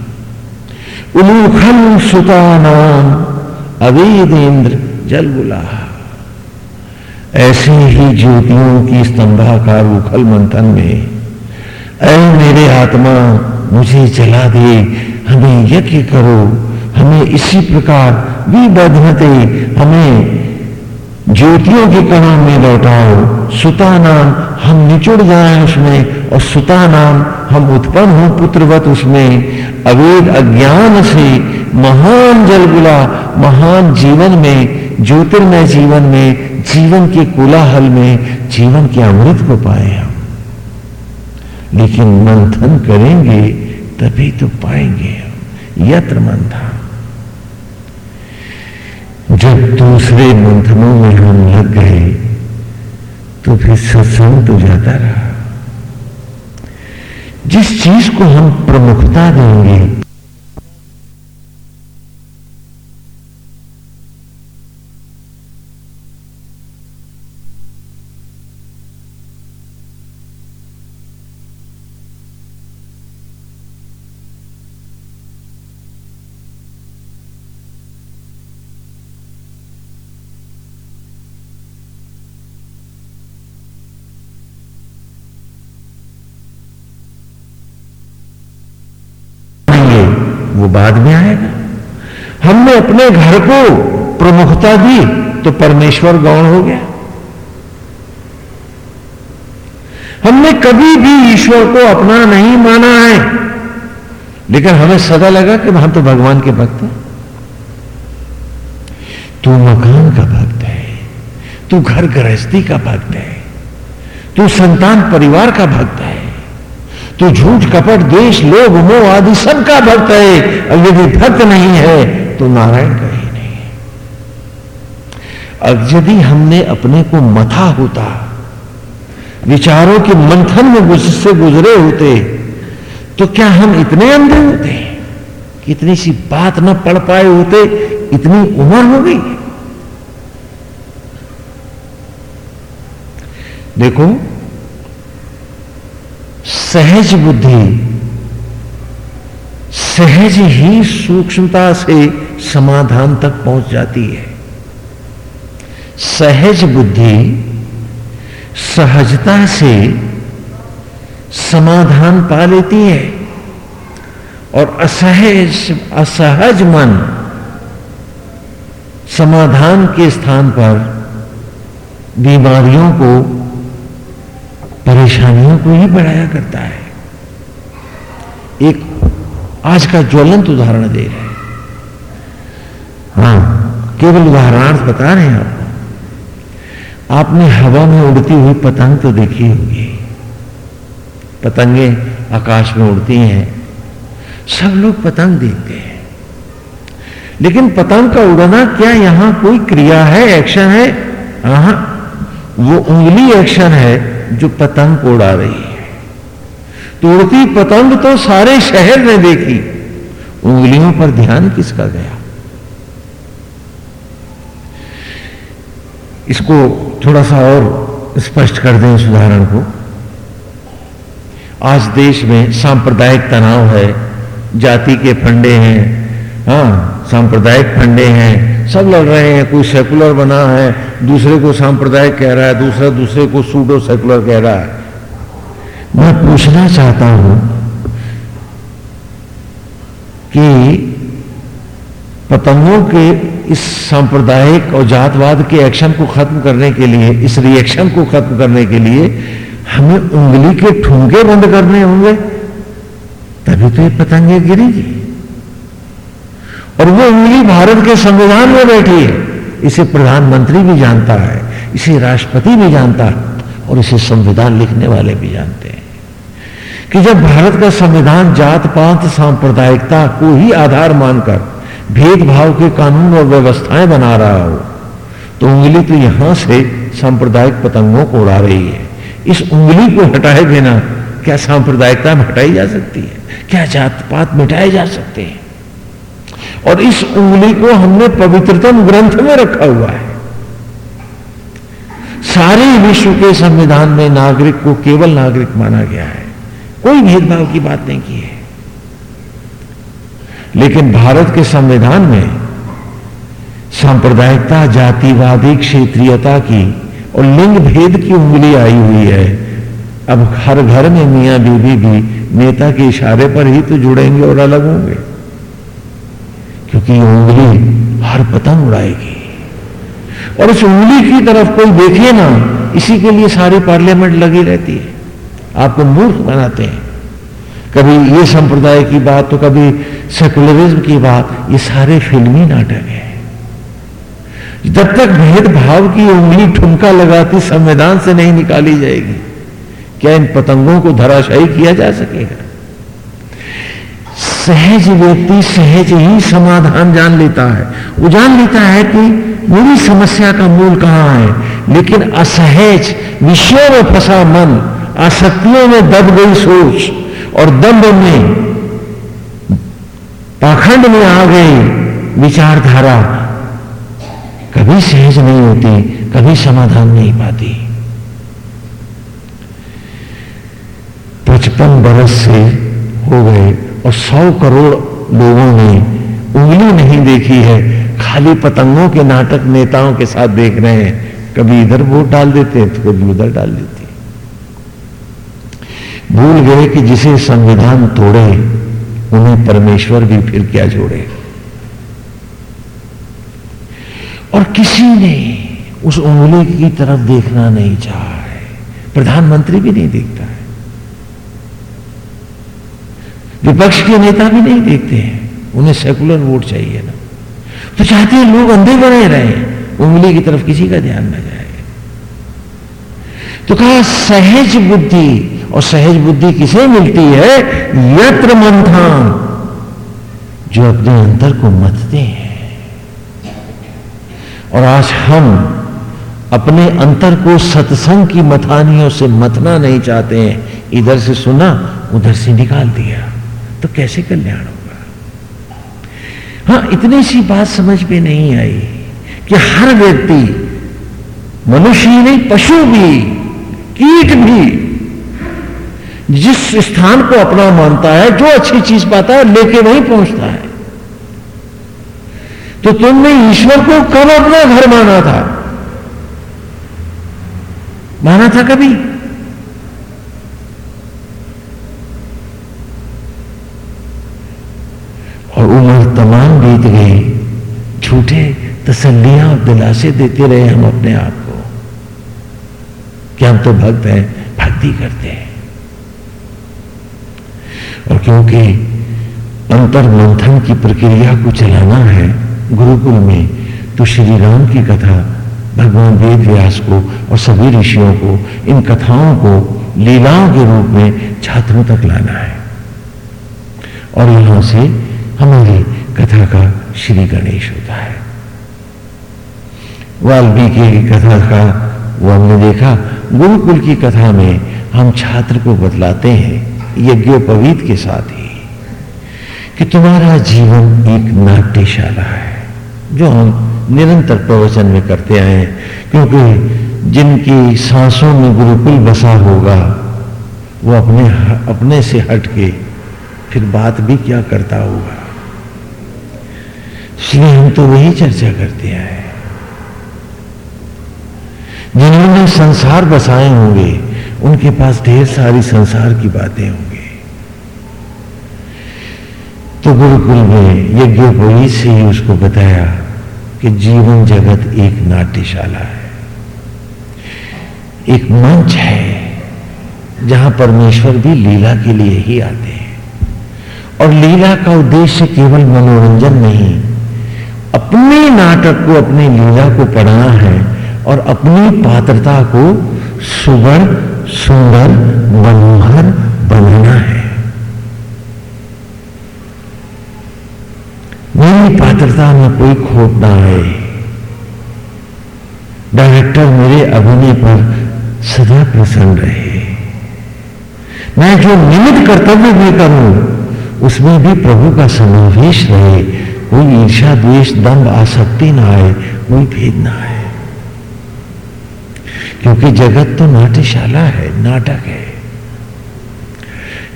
उलूखल सुता नाम अवेदेंद्र जल बुला ऐसे ही ज्योतियों की स्तंभाकार उखल मंथन में ऐ मेरे आत्मा, मुझे जला दे हमें यज्ञ करो, हमें इसी प्रकार विबधते, हमें ज्योतियों के कणों में लौटाओ। सुता नाम हम निचुड़ जाए उसमें और सुता नाम हम उत्पन्न हो पुत्रवत उसमें। अवेद अज्ञान से महान जलगुला महान जीवन में, ज्योतिर्मय जीवन में, जीवन के कोलाहल में, जीवन के अमृत को पाए हम। लेकिन मंथन करेंगे तभी तो पाएँगे यत्र था। जब दूसरे मंथनों में हम लग गए तो फिर सत्संग तो जाता रहा। जिस चीज़ को हम प्रमुखता देंगे वो बाद में आएगा। हमने अपने घर को प्रमुखता दी तो परमेश्वर गौण हो गया। हमने कभी भी ईश्वर को अपना नहीं माना है। लेकिन हमें सदा लगा कि हम तो भगवान के भक्त हैं। तू मकान का भक्त है। तू घर गृहस्थी का भक्त है। तू संतान परिवार का भक्त है। तो झूठ कपट देश लोभ, मोह आदि सबका भक्त है। और यदि भक्त नहीं है। तो नारायण का ही नहीं अब यदि हमने अपने को मथा होता, विचारों के मंथन में से गुजरे होते तो क्या हम इतने अंधे होते? कि इतनी सी बात न पढ़ पाए होते, इतनी उम्र हो गई। देखो सहज बुद्धि, सहज ही सूक्ष्मता से समाधान तक पहुँच जाती है। सहज बुद्धि, सहजता से समाधान पा लेती है और असहज असहज मन समाधान के स्थान पर बीमारियों को परेशानियों को ही बढ़ाया करता है। एक आज का ज्वलंत उदाहरण दे रहे हैं। हाँ केवल उदाहरणार्थ बता रहे हैं आपको। आपने हवा में उड़ती हुई पतंग तो देखी होगी। पतंगे आकाश में उड़ती हैं। सब लोग पतंग देखते हैं। लेकिन पतंग का उड़ना क्या यहाँ कोई क्रिया है, एक्शन है? हाँ वो उंगली एक्शन है। जो पतंग उड़ा रही है। तोड़ती पतंग तो सारे शहर ने देखी। उंगलियों पर ध्यान किसका गया? इसको थोड़ा सा और स्पष्ट कर दें इस उदाहरण को। आज देश में सांप्रदायिक तनाव है, जाति के फंडे हैं हाँ सांप्रदायिक फंडे हैं सब लड़ रहे हैं, कोई सेकुलर बना है, दूसरे को सांप्रदायिक कह रहा है, दूसरा दूसरे को सूडो सेकुलर कह रहा है। मैं पूछना चाहता हूँ कि पतंगों के इस सांप्रदायिक और जातवाद के एक्शन को खत्म करने के लिए, इस रिएक्शन को खत्म करने के लिए हमें उंगली के ठुमके बंद करने होंगे, तभी तो ये पतंगे गिरेगी। और वो उंगली भारत के संविधान में बैठी है। इसे प्रधानमंत्री भी जानता है, इसे राष्ट्रपति भी जानता है, और इसे संविधान लिखने वाले भी जानते हैं। कि जब भारत का संविधान जात, पात, सांप्रदायिकता को ही आधार मानकर भेदभाव के कानून और व्यवस्थाएँ बना रहा हो तो उंगली तो यहाँ से सांप्रदायिक पतंगों को उड़ा रही है। इस उंगली को हटाए बिना क्या सांप्रदायिकता हटाई जा सकती है? क्या जात, पात मिटाए जा सकते हैं? और इस उंगली को हमने पवित्रतम ग्रंथ में रखा हुआ है। सारे विश्व के संविधान में नागरिक को केवल नागरिक माना गया है। कोई भेदभाव की बात नहीं की है। लेकिन भारत के संविधान में सांप्रदायिकता, जातिवादी, क्षेत्रीयता की और लिंग भेद की उंगली आई हुई है। अब हर घर में मियाँ बीबी भी नेता के इशारे पर ही तो जुड़ेंगे और अलग होंगे। क्योंकि ये उंगली हर पतंग उड़ाएगी। और इस उंगली की तरफ़ कोई देखे ना, इसी के लिए सारी पार्लियामेंट लगी रहती है। आपको मूर्ख बनाते हैं। कभी ये संप्रदाय की बात तो कभी सेकुलरिज्म की बात, ये सारे फिल्मी नाटक है। जब तक भेदभाव की उंगली ठुमका लगाती संविधान से नहीं निकाली जाएगी, क्या इन पतंगों को धराशायी किया जा सकेगा? सहज व्यक्ति सहज ही समाधान जान लेता है। वो जान लेता है कि मेरी समस्या का मूल कहाँ है, लेकिन असहज विषयों में फंसा मन, आसक्तियों में दब गई सोच और दम्ब में पाखंड में आ गई विचारधारा कभी सहज नहीं होती, कभी समाधान नहीं पाती। पचपन बरस से हो गए। और सौ करोड़ लोगों ने उंगली नहीं देखी है। खाली पतंगों के नाटक नेताओं के साथ देख रहे हैं। कभी इधर वोट डाल देते हैं तो कभी उधर डाल देते हैं। भूल गए कि जिसे संविधान तोड़े, उन्हें परमेश्वर भी फिर क्या जोड़े। और किसी ने उस उंगली की तरफ़ देखना नहीं चाहा है। प्रधानमंत्री भी नहीं देखता है विपक्ष के नेता भी नहीं देखते हैं। उन्हें सेकुलर वोट चाहिए ना। तो चाहते हैं लोग अंधे बने रहे, उंगली की तरफ़ किसी का ध्यान न जाए। तो कहा, सहज बुद्धि, और सहज बुद्धि किसे मिलती है? यत्र मंथान, जो अपने अंतर को मतते हैं। और आज हम अपने अंतर को सत्संग की मथानियों से मथना नहीं चाहते हैं। इधर से सुना, उधर से निकाल दिया। तो कैसे कल्याण होगा? हाँ इतनी सी बात समझ में नहीं आई कि हर व्यक्ति, मनुष्य ही नहीं, पशु भी, कीट भी, जिस स्थान को अपना मानता है, जो अच्छी चीज़ पाता है, लेके वहीं पहुँचता है। तो तुमने ईश्वर को कब अपना घर माना था? माना था कभी? उम्र तमाम बीत गई। झूठे तसलियाँ और दिलासे देते रहे हम अपने आप को। कि हम तो भक्त हैं, भक्ति करते हैं। और क्योंकि अंतर मंथन की प्रक्रिया को चलाना है, गुरुकुल में तो श्री राम की कथा, भगवान वेद व्यास को और सभी ऋषियों को, इन कथाओं को लीलाओं के रूप में छात्रों तक लाना है। और यहाँ से हमारी कथा का श्री गणेश होता है। वाल्मीकि की कथा का वो हमने देखा। गुरुकुल की कथा में हम छात्र को बतलाते हैं, यज्ञोपवीत के साथ ही, कि तुम्हारा जीवन एक नाट्यशाला है, जो हम निरंतर प्रवचन में करते आए हैं, क्योंकि जिनकी सांसों में गुरुकुल बसा होगा, वो अपने अपने से हट के फिर बात भी क्या करता होगा? इसलिए हम तो वही चर्चा करते आए जिन्होंने संसार बसाए होंगे, उनके पास ढेर सारी संसार की बातें होंगी। तो गुरुकुल में यज्ञोपवीत से ही उसको बताया कि जीवन जगत एक नाट्यशाला है। एक मंच है, जहाँ परमेश्वर भी लीला के लिए ही आते हैं। और लीला का उद्देश्य केवल मनोरंजन नहीं अपने नाटक को, अपनी लीला को पढ़ना है और अपनी पात्रता को सुगर सुंदर, मनोहर बनाना है। मेरी पात्रता में कोई खोट ना आए। डायरेक्टर मेरे अभिनय पर सदा प्रसन्न रहे। मैं जो निमित कर्तव्य भी करूँ, उसमें भी प्रभु का समावेश रहे। कोई ईर्षा द्वेष दम्भ आसक्ति ना आए, कोई भेद ना आए। क्योंकि जगत तो नाट्यशाला है, नाटक है।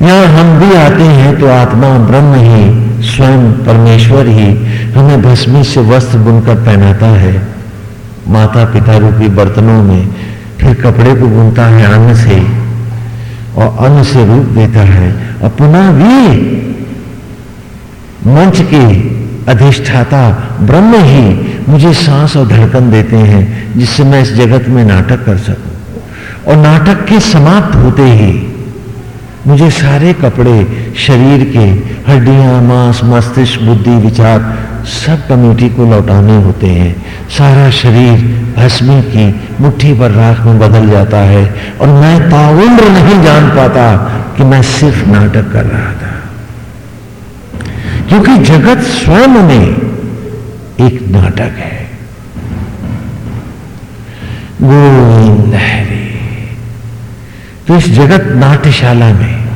यहाँ हम भी आते हैं तो आत्मा ब्रह्म ही, स्वयं परमेश्वर ही, हमें भस्मी से वस्त्र बुनकर पहनाता है। माता पिता रूपी बर्तनों में फिर कपड़े को बुनता है, अन्न से, और अन्न से रूप देता है। और पुनः भी मंच के अधिष्ठाता, ब्रह्म ही मुझे सांस और धड़कन देते हैं, जिससे मैं इस जगत में नाटक कर सकूँ। और नाटक के समाप्त होते ही मुझे सारे कपड़े, शरीर के हड्डियाँ, मांस, मस्तिष्क, बुद्धि, विचार सब कमेटी को लौटाने होते हैं। सारा शरीर भस्मी की मुट्ठी पर राख में बदल जाता है और मैं ताउम्र नहीं जान पाता कि मैं सिर्फ़ नाटक कर रहा था। क्योंकि जगत स्वयं में एक नाटक है। गोविंद हरे। तो इस जगत नाट्यशाला में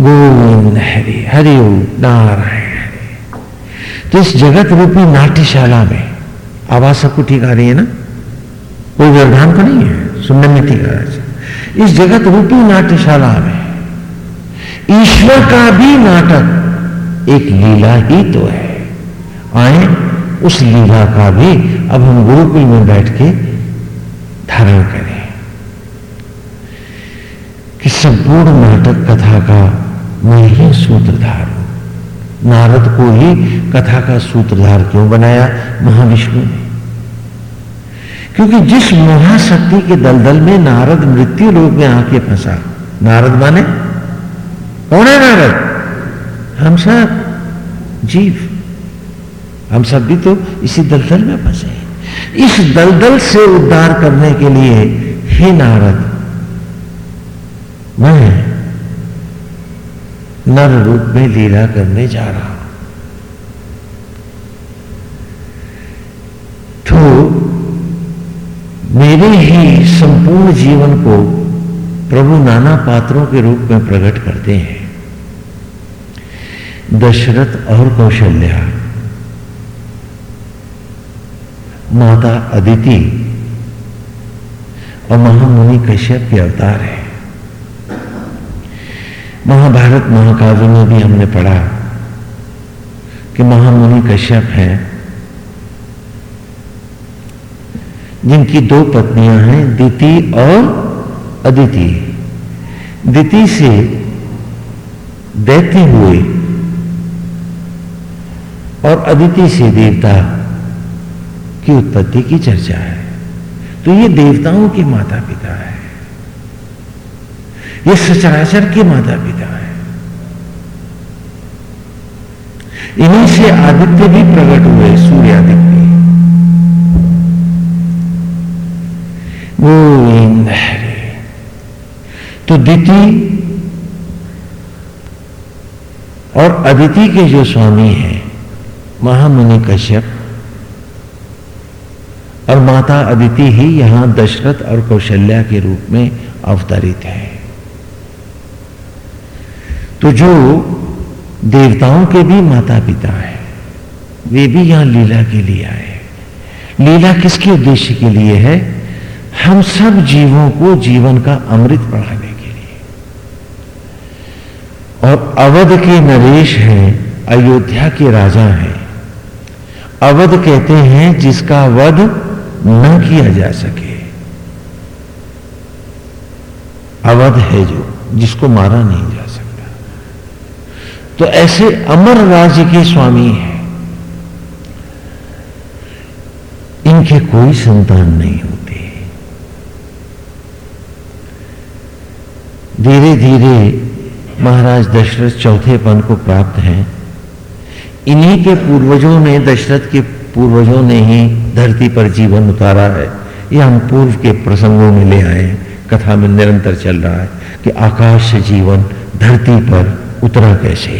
गोविंद हरि हरिओ नारायण हरि। तो इस जगत रूपी नाट्यशाला में आवाज़ सबको ठीक आ रही है ना? कोई व्यवधान तो नहीं है? सुनने में ठीक आ रहा है। इस जगत रूपी नाट्यशाला में ईश्वर का भी नाटक। एक लीला ही तो है। आए, उस लीला का भी अब हम गुरुकुल में बैठ के धारण करें। कि संपूर्ण नाटक कथा का मैं ही सूत्रधार हूँ। नारद को ही कथा का सूत्रधार क्यों बनाया महाविष्णु ने? क्योंकि जिस महाशक्ति के दलदल में नारद मृत्यु लोक में आके फंसा, नारद माने कौन है नारद हम सब जीव। हम सब भी तो इसी दलदल में फंसे हैं। इस दलदल से उद्धार करने के लिए हे नारद, मैं नर रूप में लीला करने जा रहा हूँ। तो मेरे ही संपूर्ण जीवन को प्रभु नाना पात्रों के रूप में प्रकट करते हैं। दशरथ और कौशल्या। माता अदिति और महामुनि कश्यप के अवतार है। महाभारत महाकाव्य में भी हमने पढ़ा कि महामुनि कश्यप हैं, जिनकी दो पत्नियाँ हैं, दिति और अदिति। दिति से दैत्य हुए और अदिति से देवता की उत्पत्ति की चर्चा है। तो ये देवताओं के माता पिता है। ये सचराचर के माता पिता है। इन्हीं से आदित्य भी प्रकट हुए सूर्य आदित्य गोविंद तो दिति और अदिति के जो स्वामी हैं, महामुनि कश्यप और माता अदिति ही यहाँ दशरथ और कौशल्या के रूप में अवतरित है। तो जो देवताओं के भी माता पिता है, वे भी यहाँ लीला के लिए आए लीला किसके उद्देश्य के लिए है? हम सब जीवों को जीवन का अमृत बढ़ाने के लिए और अवध के नरेश हैं, अयोध्या के राजा हैं। अवध कहते हैं जिसका वध न किया जा सके। अवध है जो, जिसको मारा नहीं जा सकता। तो ऐसे अमर राज्य के स्वामी हैं। इनके कोई संतान नहीं होते। धीरे धीरे महाराज दशरथ चौथे पन को प्राप्त हैं। इन्हीं के पूर्वजों ने, दशरथ के पूर्वजों ने ही धरती पर जीवन उतारा है। ये हम पूर्व के प्रसंगों में ले आए कथा में निरंतर चल रहा है कि आकाश से जीवन धरती पर उतरा कैसे।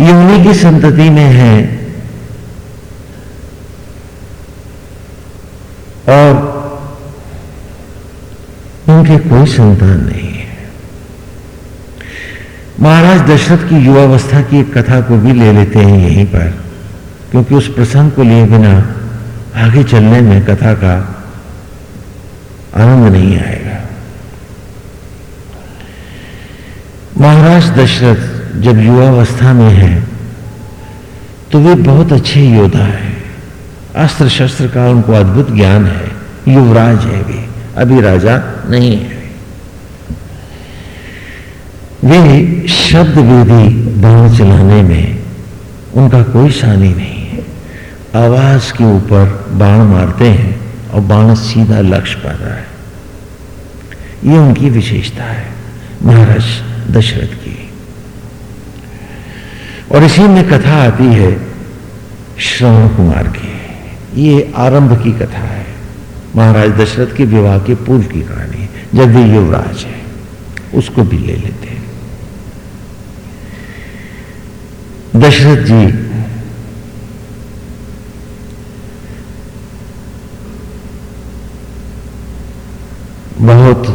ये उन्हीं की संतति में है और उनके कोई संतान नहीं है। महाराज दशरथ की युवावस्था की एक कथा को भी ले लेते हैं यहीं पर, क्योंकि उस प्रसंग को लिए बिना आगे चलने में कथा का आनंद नहीं आएगा। महाराज दशरथ जब युवावस्था में है तो वे बहुत अच्छे योद्धा हैं। अस्त्र शस्त्र का उनको अद्भुत ज्ञान है, युवराज है वे। अभी राजा नहीं है। वे शब्द विधि बाण चलाने में उनका कोई शानी नहीं है। आवाज़ के ऊपर बाण मारते हैं और बाण सीधा लक्ष्य पाता है। ये उनकी विशेषता है, महाराज दशरथ की। और इसी में कथा आती है श्रवण कुमार की। ये आरंभ की कथा है। महाराज दशरथ के विवाह के पूर्व की कहानी जब वे युवराज है, उसको भी ले लेते हैं। दशरथ जी, बहुत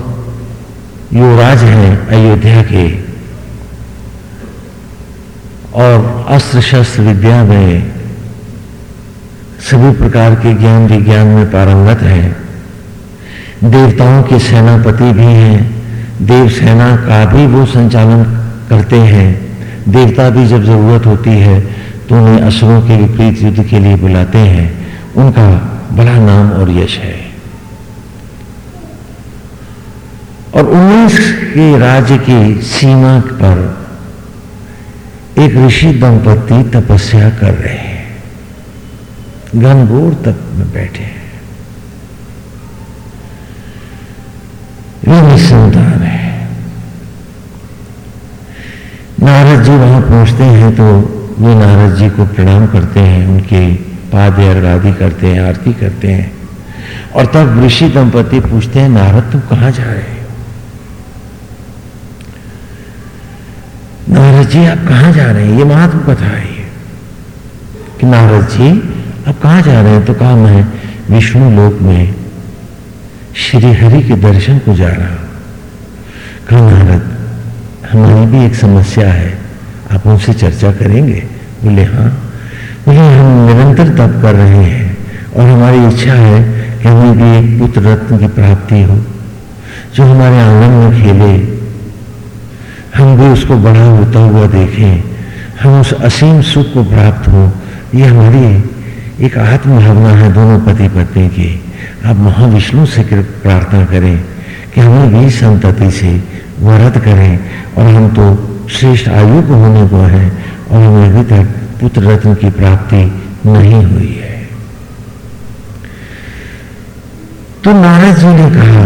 युवराज हैं अयोध्या के, और अस्त्र शस्त्र विद्या में सभी प्रकार के ज्ञान विज्ञान में पारंगत हैं। देवताओं के सेनापति भी हैं। देव सेना का भी वो संचालन करते हैं। देवता भी जब ज़रूरत होती है तो उन्हें असुरों के विपरीत युद्ध के लिए बुलाते हैं। उनका बड़ा नाम और यश है। और उन्नीस के राज्य की सीमा पर एक ऋषि दंपति तपस्या कर रहे हैं। घनघोर तप में बैठे हैं। वे निसंतान है। नारद जी वहाँ पहुँचते हैं तो वे नारद जी को प्रणाम करते हैं, उनके पाद आदि करते हैं, आरती करते हैं। और तब ऋषि दंपति पूछते हैं, नारद तुम कहाँ जा रहे हो? नारद जी, आप कहाँ जा रहे हैं? ये महात्म कथा है कि नारद जी आप कहाँ जा रहे हैं? तो कहा मैं? विष्णु लोक में श्री हरि के दर्शन को जा रहा हूँ। कहा नारद? हमारी भी एक समस्या है। आप उनसे चर्चा करेंगे? बोले हाँ। बोले, हम निरंतर तप कर रहे हैं और हमारी इच्छा है कि हमें भी एक पुत्र रत्न की प्राप्ति हो, जो हमारे आँगन में खेले। हम भी उसको बड़ा होता हुआ देखें। हम उस असीम सुख को प्राप्त हो। ये हमारी एक आत्म भावना है दोनों पति पत्नी की। आप महाविष्णु से प्रार्थना करें कि हमें भी संतति से वरत करें और हम तो श्रेष्ठ आयु को होने को है और हमें अभी तक पुत्र रत्न की प्राप्ति नहीं हुई है। तो नारद जी ने कहा,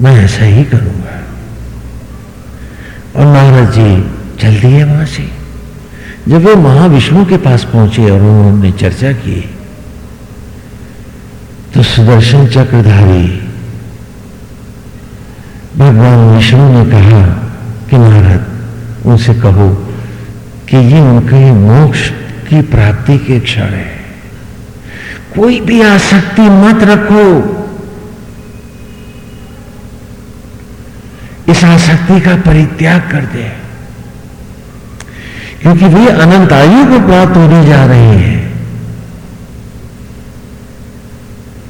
मैं ऐसा ही करूँगा। और नारद जी चल दिए वहाँ से। जब वे महाविष्णु के पास पहुँचे और उन्होंने चर्चा की तो सुदर्शन चक्रधारी भगवान विष्णु ने कहा कि नारद, उनसे कहो कि ये उनके मोक्ष की प्राप्ति के क्षण है। कोई भी आसक्ति मत रखो। इस आसक्ति का परित्याग कर दे। क्योंकि वे अनंत आयु को प्राप्त होने जा रहे हैं।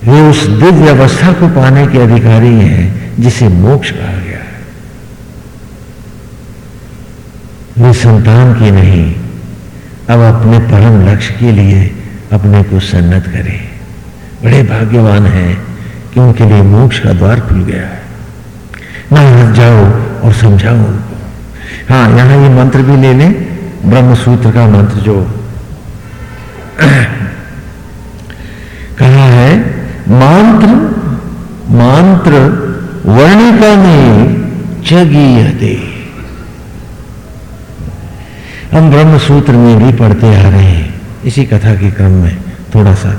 वे उस दिव्य अवस्था को पाने के अधिकारी हैं, जिसे मोक्ष कहा गया है। वे संतान की नहीं, अब अपने परम लक्ष्य के लिए अपने को सन्नत करें। बड़े भाग्यवान हैं कि उनके लिए मोक्ष का द्वार खुल गया है। ना जाओ और समझाओ उनको। हाँ यहाँ ये मंत्र भी ले लें। ब्रह्म सूत्र का मंत्र जो कहा है, मंत्र मंत्र वर्णिका में दे हम ब्रह्म सूत्र में भी पढ़ते आ रहे हैं। इसी कथा के क्रम में थोड़ा सा।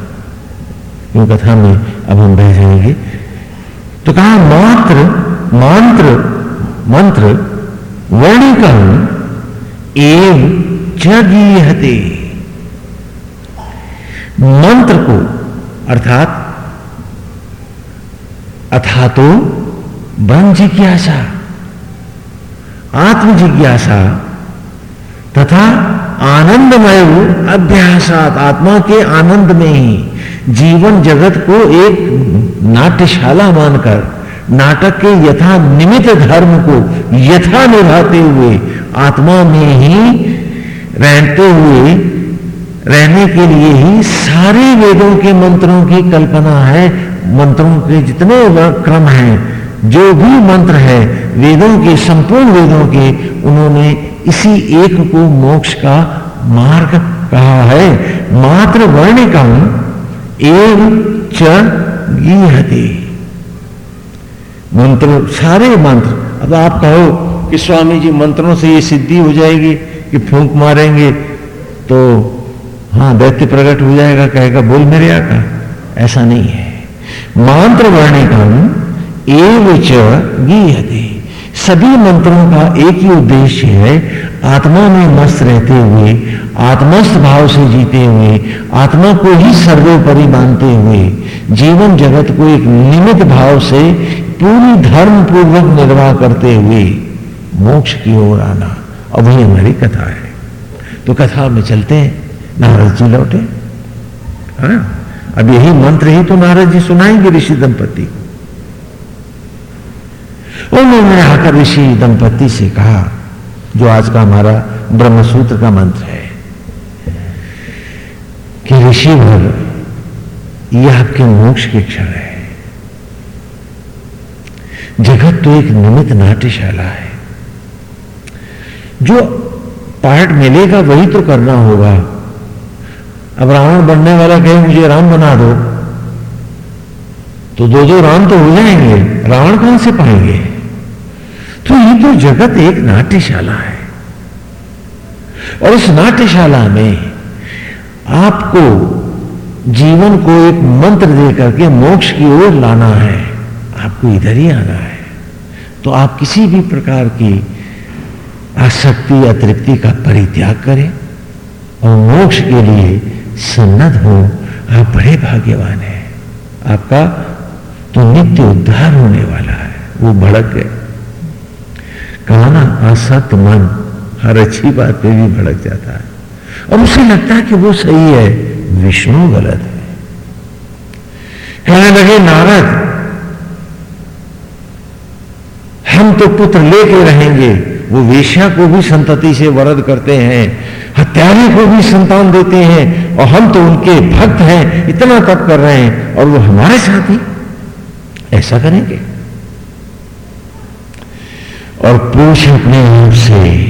क्यों कथा में अब हम बह जाएँगे। तो कहा मात्र, मंत्र मंत्र में एव जगीहते मंत्र को, अर्थात अथा तो ब्रह्म जिज्ञासा आत्म जिज्ञासा तथा आनंदमय अभ्यासात, आत्मा के आनंद में ही जीवन जगत को एक नाट्यशाला मानकर नाटक के यथा निमित्त धर्म को यथा निभाते हुए, आत्मा में ही रहते हुए, रहने के लिए ही सारे वेदों के मंत्रों की कल्पना है। मंत्रों के जितने क्रम हैं, जो भी मंत्र है, वेदों के, संपूर्ण वेदों के, उन्होंने इसी एक को मोक्ष का मार्ग कहा है। मात्र वर्णिकम एव च गीहते मंत्र, सारे मंत्र। अब आप कहो कि स्वामी जी मंत्रों से ये सिद्धि हो जाएगी कि फूंक मारेंगे तो हाँ दैत्य प्रकट हो जाएगा, कहेगा, बोल मेरे आका। ऐसा नहीं है। मंत्र वर्णिकम एवं गीय गीहते सभी मंत्रों का एक ही उद्देश्य है आत्मा में मस्त रहते हुए, आत्मस्थ भाव से जीते हुए, आत्मा को ही सर्वोपरि मानते हुए, जीवन जगत को एक निमित भाव से पूरी धर्म पूर्वक निर्वाह करते हुए, मोक्ष की ओर आना। और वही हमारी कथा है। तो कथा में चलते हैं। नारद जी लौटे। हाँ अब यही मंत्र ही तो नारद जी सुनाएँगे ऋषि दंपति। को उन्होंने आकर ऋषि दंपति से कहा, जो आज का हमारा ब्रह्मसूत्र का मंत्र है, कि ऋषि भर यह आपके मोक्ष की क्षण है। जगत तो एक निमित नाट्यशाला है। जो पार्ट मिलेगा वही तो करना होगा। अब रावण बनने वाला कहे, मुझे राम बना दो। तो दो दो राम तो हो जाएँगे। रावण कहाँ से पाएँगे? तो ये जगत एक नाट्यशाला है। और इस नाट्यशाला में आपको जीवन को एक मंत्र दे करके मोक्ष की ओर लाना है। आपको इधर ही आना है। तो आप किसी भी प्रकार की आसक्ति या तृप्ति का परित्याग करें और मोक्ष के लिए सन्नत हो। आप बड़े भाग्यवान हैं। आपका तो नित्य उद्धार होने वाला है। वो भड़क गए। कहा असत मन, हर अच्छी बात पे भी भड़क जाता है। और उसे लगता है कि वो सही है, विष्णु गलत है। कहने लगे, नारद, हम तो पुत्र लेके रहेंगे, वो वेश्या को भी संतति से वरद करते हैं, हत्यारे को भी संतान देते हैं, और हम तो उनके भक्त हैं, इतना तप कर रहे हैं, और वो हमारे साथ ही ऐसा करेंगे? और पूछ अपने आप से,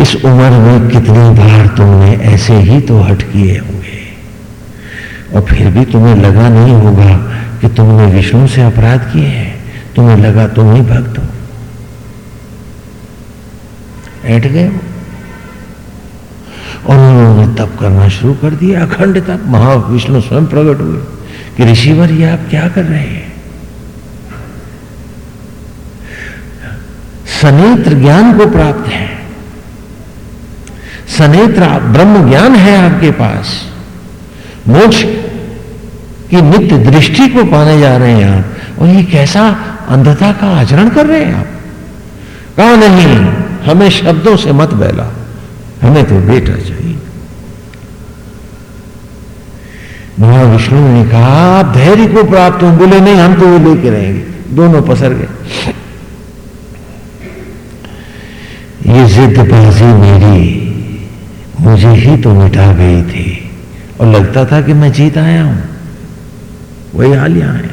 इस उम्र में कितनी बार तुमने ऐसे ही तो हट किए होंगे? और फिर भी तुम्हें लगा नहीं होगा कि तुमने विष्णु से अपराध किए हैं। तुम्हें लगा तुम ही भक्त हो। ऐठ गए और उन्होंने तप करना शुरू कर दिया। अखंड तप महाविष्णु स्वयं प्रकट हुए कि, ऋषिवर, ये आप क्या कर रहे हैं? सनेत्र ज्ञान को प्राप्त है। सनेत्र ब्रह्म ज्ञान है आपके पास। मोक्ष की नित्य दृष्टि को पाने जा रहे हैं आप, और ये कैसा अंधता का आचरण कर रहे हैं आप। कहा नहीं, हमें शब्दों से मत बहला हमें तो बेटा चाहिए। महाविष्णु ने कहा, आप धैर्य को प्राप्त हो बोले, नहीं, हम तो वो लेके रहेंगे। दोनों पसर गए। ये जिद बाजी मेरी। मुझे ही तो मिटा गई थी। और लगता था कि मैं जीत आया हूँ। वही हाल यहाँ है।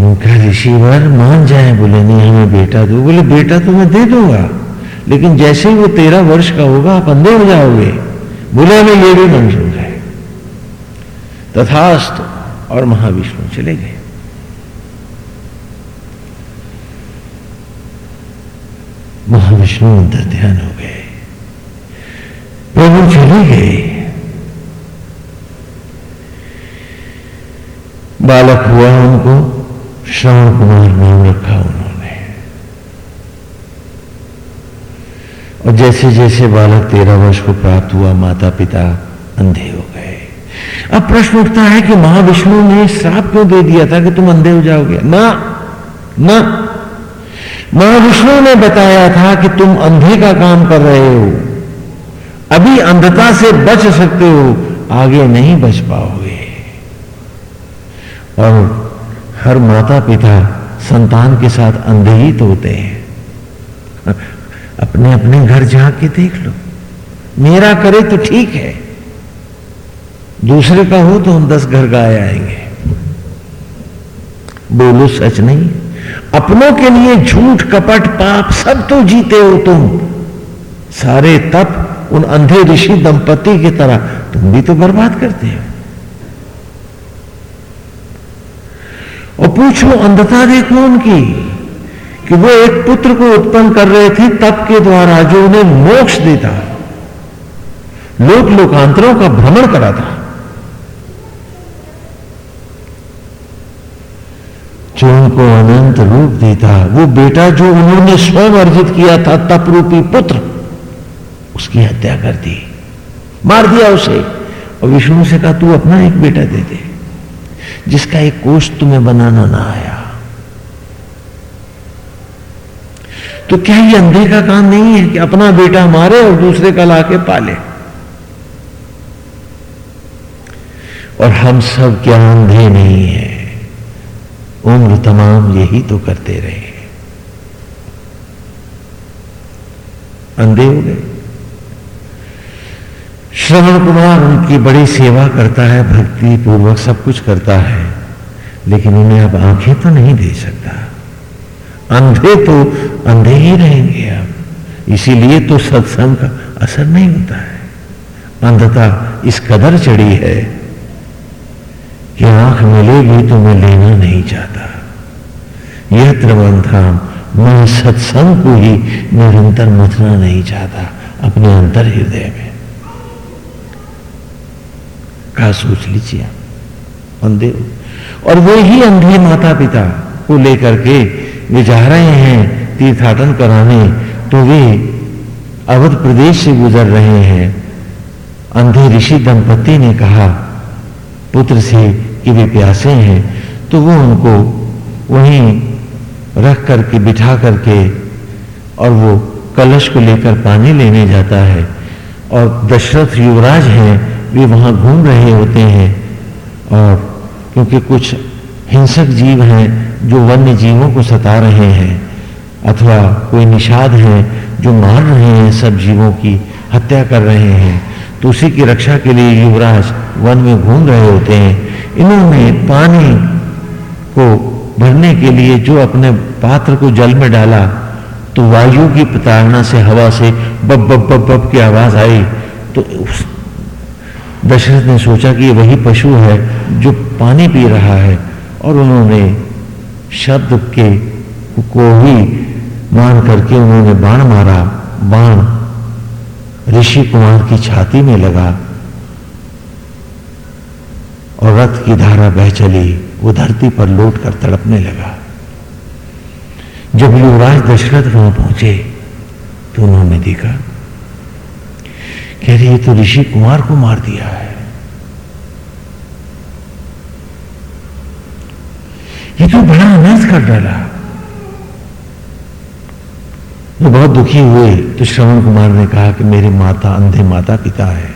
उनका ऋषिवर मान जाए, बोले, नहीं, हमें बेटा दो। बोले, बेटा तो मैं दे दूँगा। लेकिन जैसे ही वो तेरह वर्ष का होगा, आप अंधे हो जाओगे। बोले, हमें ये भी मंजूर है तथास्त और महाविष्णु चले गए। महाविष्णु अंतर ध्यान हो गए। प्रभु चले गए। बालक हुआ उनको, श्रवण कुमार नाम रखा उन्होंने। और जैसे जैसे बालक तेरह वर्ष को प्राप्त हुआ माता पिता अंधे हो गए। अब प्रश्न उठता है कि महाविष्णु ने श्राप क्यों दे दिया था कि तुम अंधे हो जाओगे? ना ना। महाविष्णु ने बताया था कि तुम अंधे का काम कर रहे हो। अभी अंधता से बच सकते हो, आगे नहीं बच पाओगे। और हर माता पिता संतान के साथ अंधे ही तो होते हैं। अपने अपने घर जाके देख लो। मेरा करे तो ठीक है। दूसरे का हो तो हम दस घर गाए आएँगे। बोलो सच नहीं। अपनों के लिए झूठ, कपट, पाप, सब तो जीते हो तुम। सारे तप उन अंधे ऋषि दंपति की तरह। तुम भी तो बर्बाद करते हो। और पूछो, अंधता देखो उनकी कि वो एक पुत्र को उत्पन्न कर रहे थे तप के द्वारा, जो उन्हें मोक्ष देता। लोक लोकांतरों का भ्रमण करा था जो उनको अनंत रूप देता वो बेटा जो उन्होंने स्वयं अर्जित किया था तप रूपी पुत्र, उसकी हत्या कर दी। मार दिया उसे। और विष्णु से कहा, तू अपना एक बेटा दे दे, जिसका एक कोष तुम्हें बनाना ना आया। तो क्या ये अंधे का काम नहीं है कि अपना बेटा मारे और दूसरे का लाके पाले? और हम सब क्या अंधे नहीं है। उम्र तमाम यही तो करते रहे अंधे हो गए श्रवण कुमार उनकी बड़ी सेवा करता है भक्ति पूर्वक सब कुछ करता है, लेकिन उन्हें अब आँखें तो नहीं दे सकता। अंधे तो अंधे ही रहेंगे अब। इसीलिए तो सत्संग का असर नहीं होता है। अंधता इस कदर चढ़ी है कि आँख मिलेगी तो मैं लेना नहीं चाहता। यह त्रिवंथा मैं सत्संग को ही निरंतर मथना नहीं चाहता अपने अंतर हृदय में। कहा, सोच लीजिए अंधे और वो ही अंधे माता पिता को लेकर के वे जा रहे हैं तीर्थाटन कराने तो वे अवध प्रदेश से गुजर रहे हैं। अंधे ऋषि दंपति ने कहा, पुत्र से कि वे प्यासे हैं तो वो उनको वहीं रख करके, बिठा करके और वो कलश को लेकर पानी लेने जाता है। और दशरथ युवराज हैं, वे वहाँ घूम रहे होते हैं और क्योंकि कुछ हिंसक जीव हैं जो वन्य जीवों को सता रहे हैं, अथवा कोई निषाद हैं जो मार रहे हैं सब जीवों की हत्या कर रहे हैं तो उसी की रक्षा के लिए युवराज वन में घूम रहे होते हैं। इन्होंने पानी को भरने के लिए जो अपने पात्र को जल में डाला तो वायु की प्रताड़ना से, हवा से बब बब बब बब की आवाज़ आई। तो दशरथ ने सोचा कि वही पशु है जो पानी पी रहा है, और उन्होंने शब्द के को ही मान करके उन्होंने बाण मारा। बाण ऋषि कुमार की छाती में लगा। और रथ की धारा बह चली, वो धरती पर लौट कर तड़पने लगा। जब युवराज दशरथ वहाँ पहुँचे तो उन्होंने देखा, कह रही ये तो ऋषि कुमार को मार दिया है। ये तो बड़ा अनर्थ कर डाला। वो बहुत दुखी हुए तो श्रवण कुमार ने कहा कि मेरे माता, अंधे माता पिता है।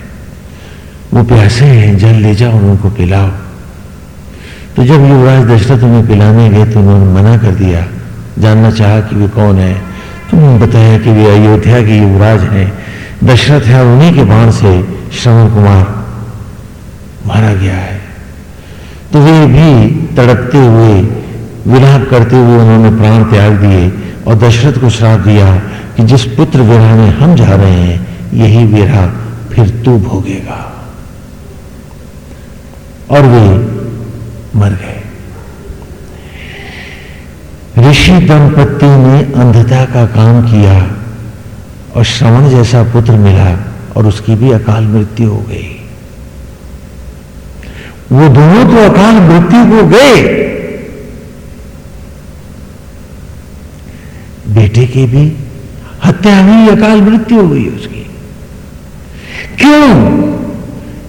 वो प्यासे हैं जल ले जाओ उनको पिलाओ। तो जब युवराज दशरथ उन्हें पिलाने गए तो उन्होंने मना कर दिया। जानना चाहा कि वे कौन है? तो उन्होंने बताया कि वे अयोध्या के युवराज हैं। दशरथ है उन्हीं के बाण से श्रवण कुमार मारा गया है। तो वे भी तड़पते हुए, विलाप करते हुए उन्होंने प्राण त्याग दिए और दशरथ को श्राप दिया कि जिस पुत्र विरह में हम जा रहे हैं, यही विरह फिर तू भोगेगा। और वे मर गए। ऋषि दंपति ने अंधता का काम किया और श्रवण जैसा पुत्र मिला और उसकी भी अकाल मृत्यु हो गई। वो दोनों तो अकाल मृत्यु को गए। बेटे की भी हत्या हुई, अकाल मृत्यु हो गई उसकी। क्यों?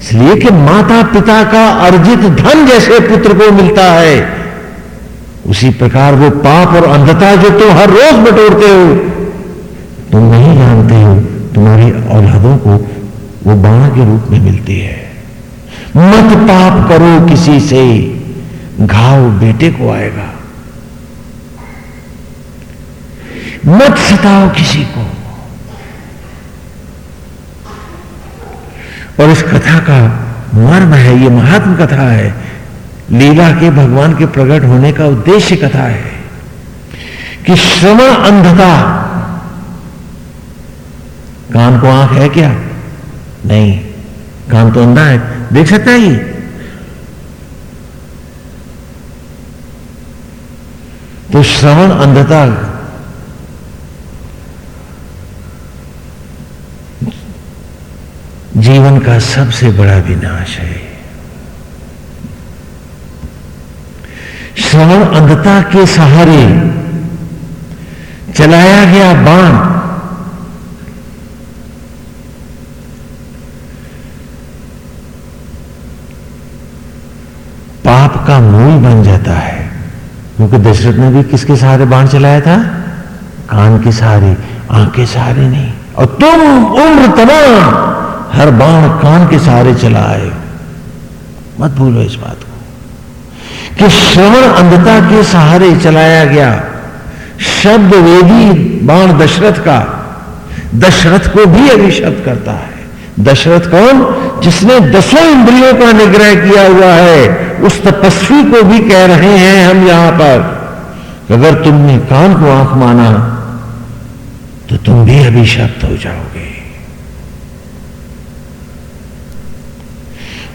इसलिए कि माता पिता का अर्जित धन जैसे पुत्र को मिलता है, उसी प्रकार वो पाप और अंधता जो तुम हर रोज बटोरते हो, तुम नहीं जानते हो तुम्हारी औलादों को वो बाण के रूप में मिलती है। मत पाप करो किसी से, घाव बेटे को आएगा। मत सताओ किसी को। और इस कथा का मर्म है, ये महात्म कथा है। लीला के भगवान के प्रकट होने का उद्देश्य कथा है कि श्रवण अंधता। कान को आँख है क्या? नहीं। कान तो अंधा है। देख सकता है तो श्रवण अंधता जीवन का सबसे बड़ा विनाश है। श्रवण अंधता के सहारे चलाया गया बाण पाप का मूल बन जाता है। क्योंकि दशरथ ने भी किसके सहारे बाण चलाया था? कान के सहारे, आँख के सहारे नहीं। और तुम उम्र तमाम हर बाण कान के सहारे चला आए। मत भूलो इस बात को। कि श्रवण अंधता के सहारे चलाया गया शब्द वेदी बाण दशरथ का, दशरथ को भी अभिशब्द करता है। दशरथ कौन? जिसने दसों इंद्रियों का निग्रह किया हुआ है, उस तपस्वी को भी कह रहे हैं हम यहाँ पर, अगर तुमने कान को आँख माना तो तुम भी अभिशप्त हो जाओगे।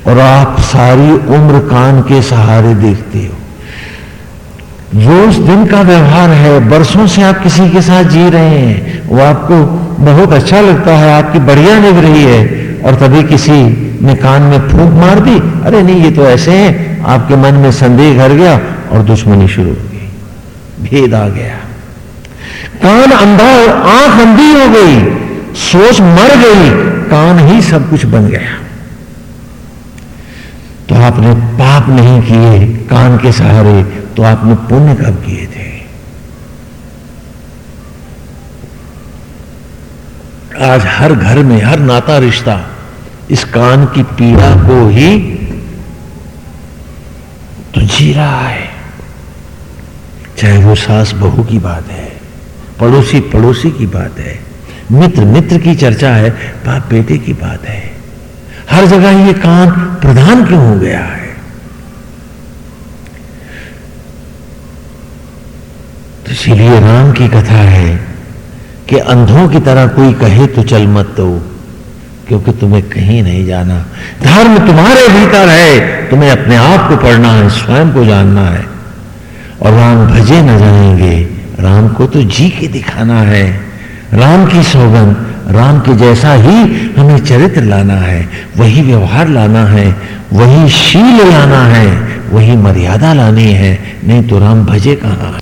और आप सारी उम्र कान के सहारे देखते हो। रोज दिन का व्यवहार है, बरसों से आप किसी के साथ जी रहे हैं, वो आपको बहुत अच्छा लगता है, आपकी बढ़िया निभ रही है, और तभी किसी ने कान में फूंक मार दी, अरे नहीं, ये तो ऐसे हैं, आपके मन में संदेह घर गया, और दुश्मनी शुरू हो गई, भेद आ गया। कान अंधा, आँख अंधी हो गई, सोच मर गई, कान ही सब कुछ बन गया। आपने पाप नहीं किए, कान के सहारे तो आपने पुण्य कब किए थे? आज हर घर में, हर नाता रिश्ता इस कान की पीड़ा को ही तो जी रहा है। चाहे वो सास बहू की बात है, पड़ोसी पड़ोसी की बात है, मित्र मित्र की चर्चा है, बाप बेटे की बात है। हर जगह ये कान प्रधान क्यों हो गया है? तो इसीलिए राम की कथा है कि अंधों की तरह कोई कहे तो चल मत दो, क्योंकि तुम्हें कहीं नहीं जाना। धर्म तुम्हारे भीतर है, तुम्हें अपने आप को पढ़ना है, स्वयं को जानना है। और राम भजे न जाएँगे, राम को तो जी के दिखाना है। राम की सौगंध राम के जैसा ही हमें चरित्र लाना है, वही व्यवहार लाना है, वही शील लाना है, वही मर्यादा लानी है, नहीं तो राम भजे कहाँ?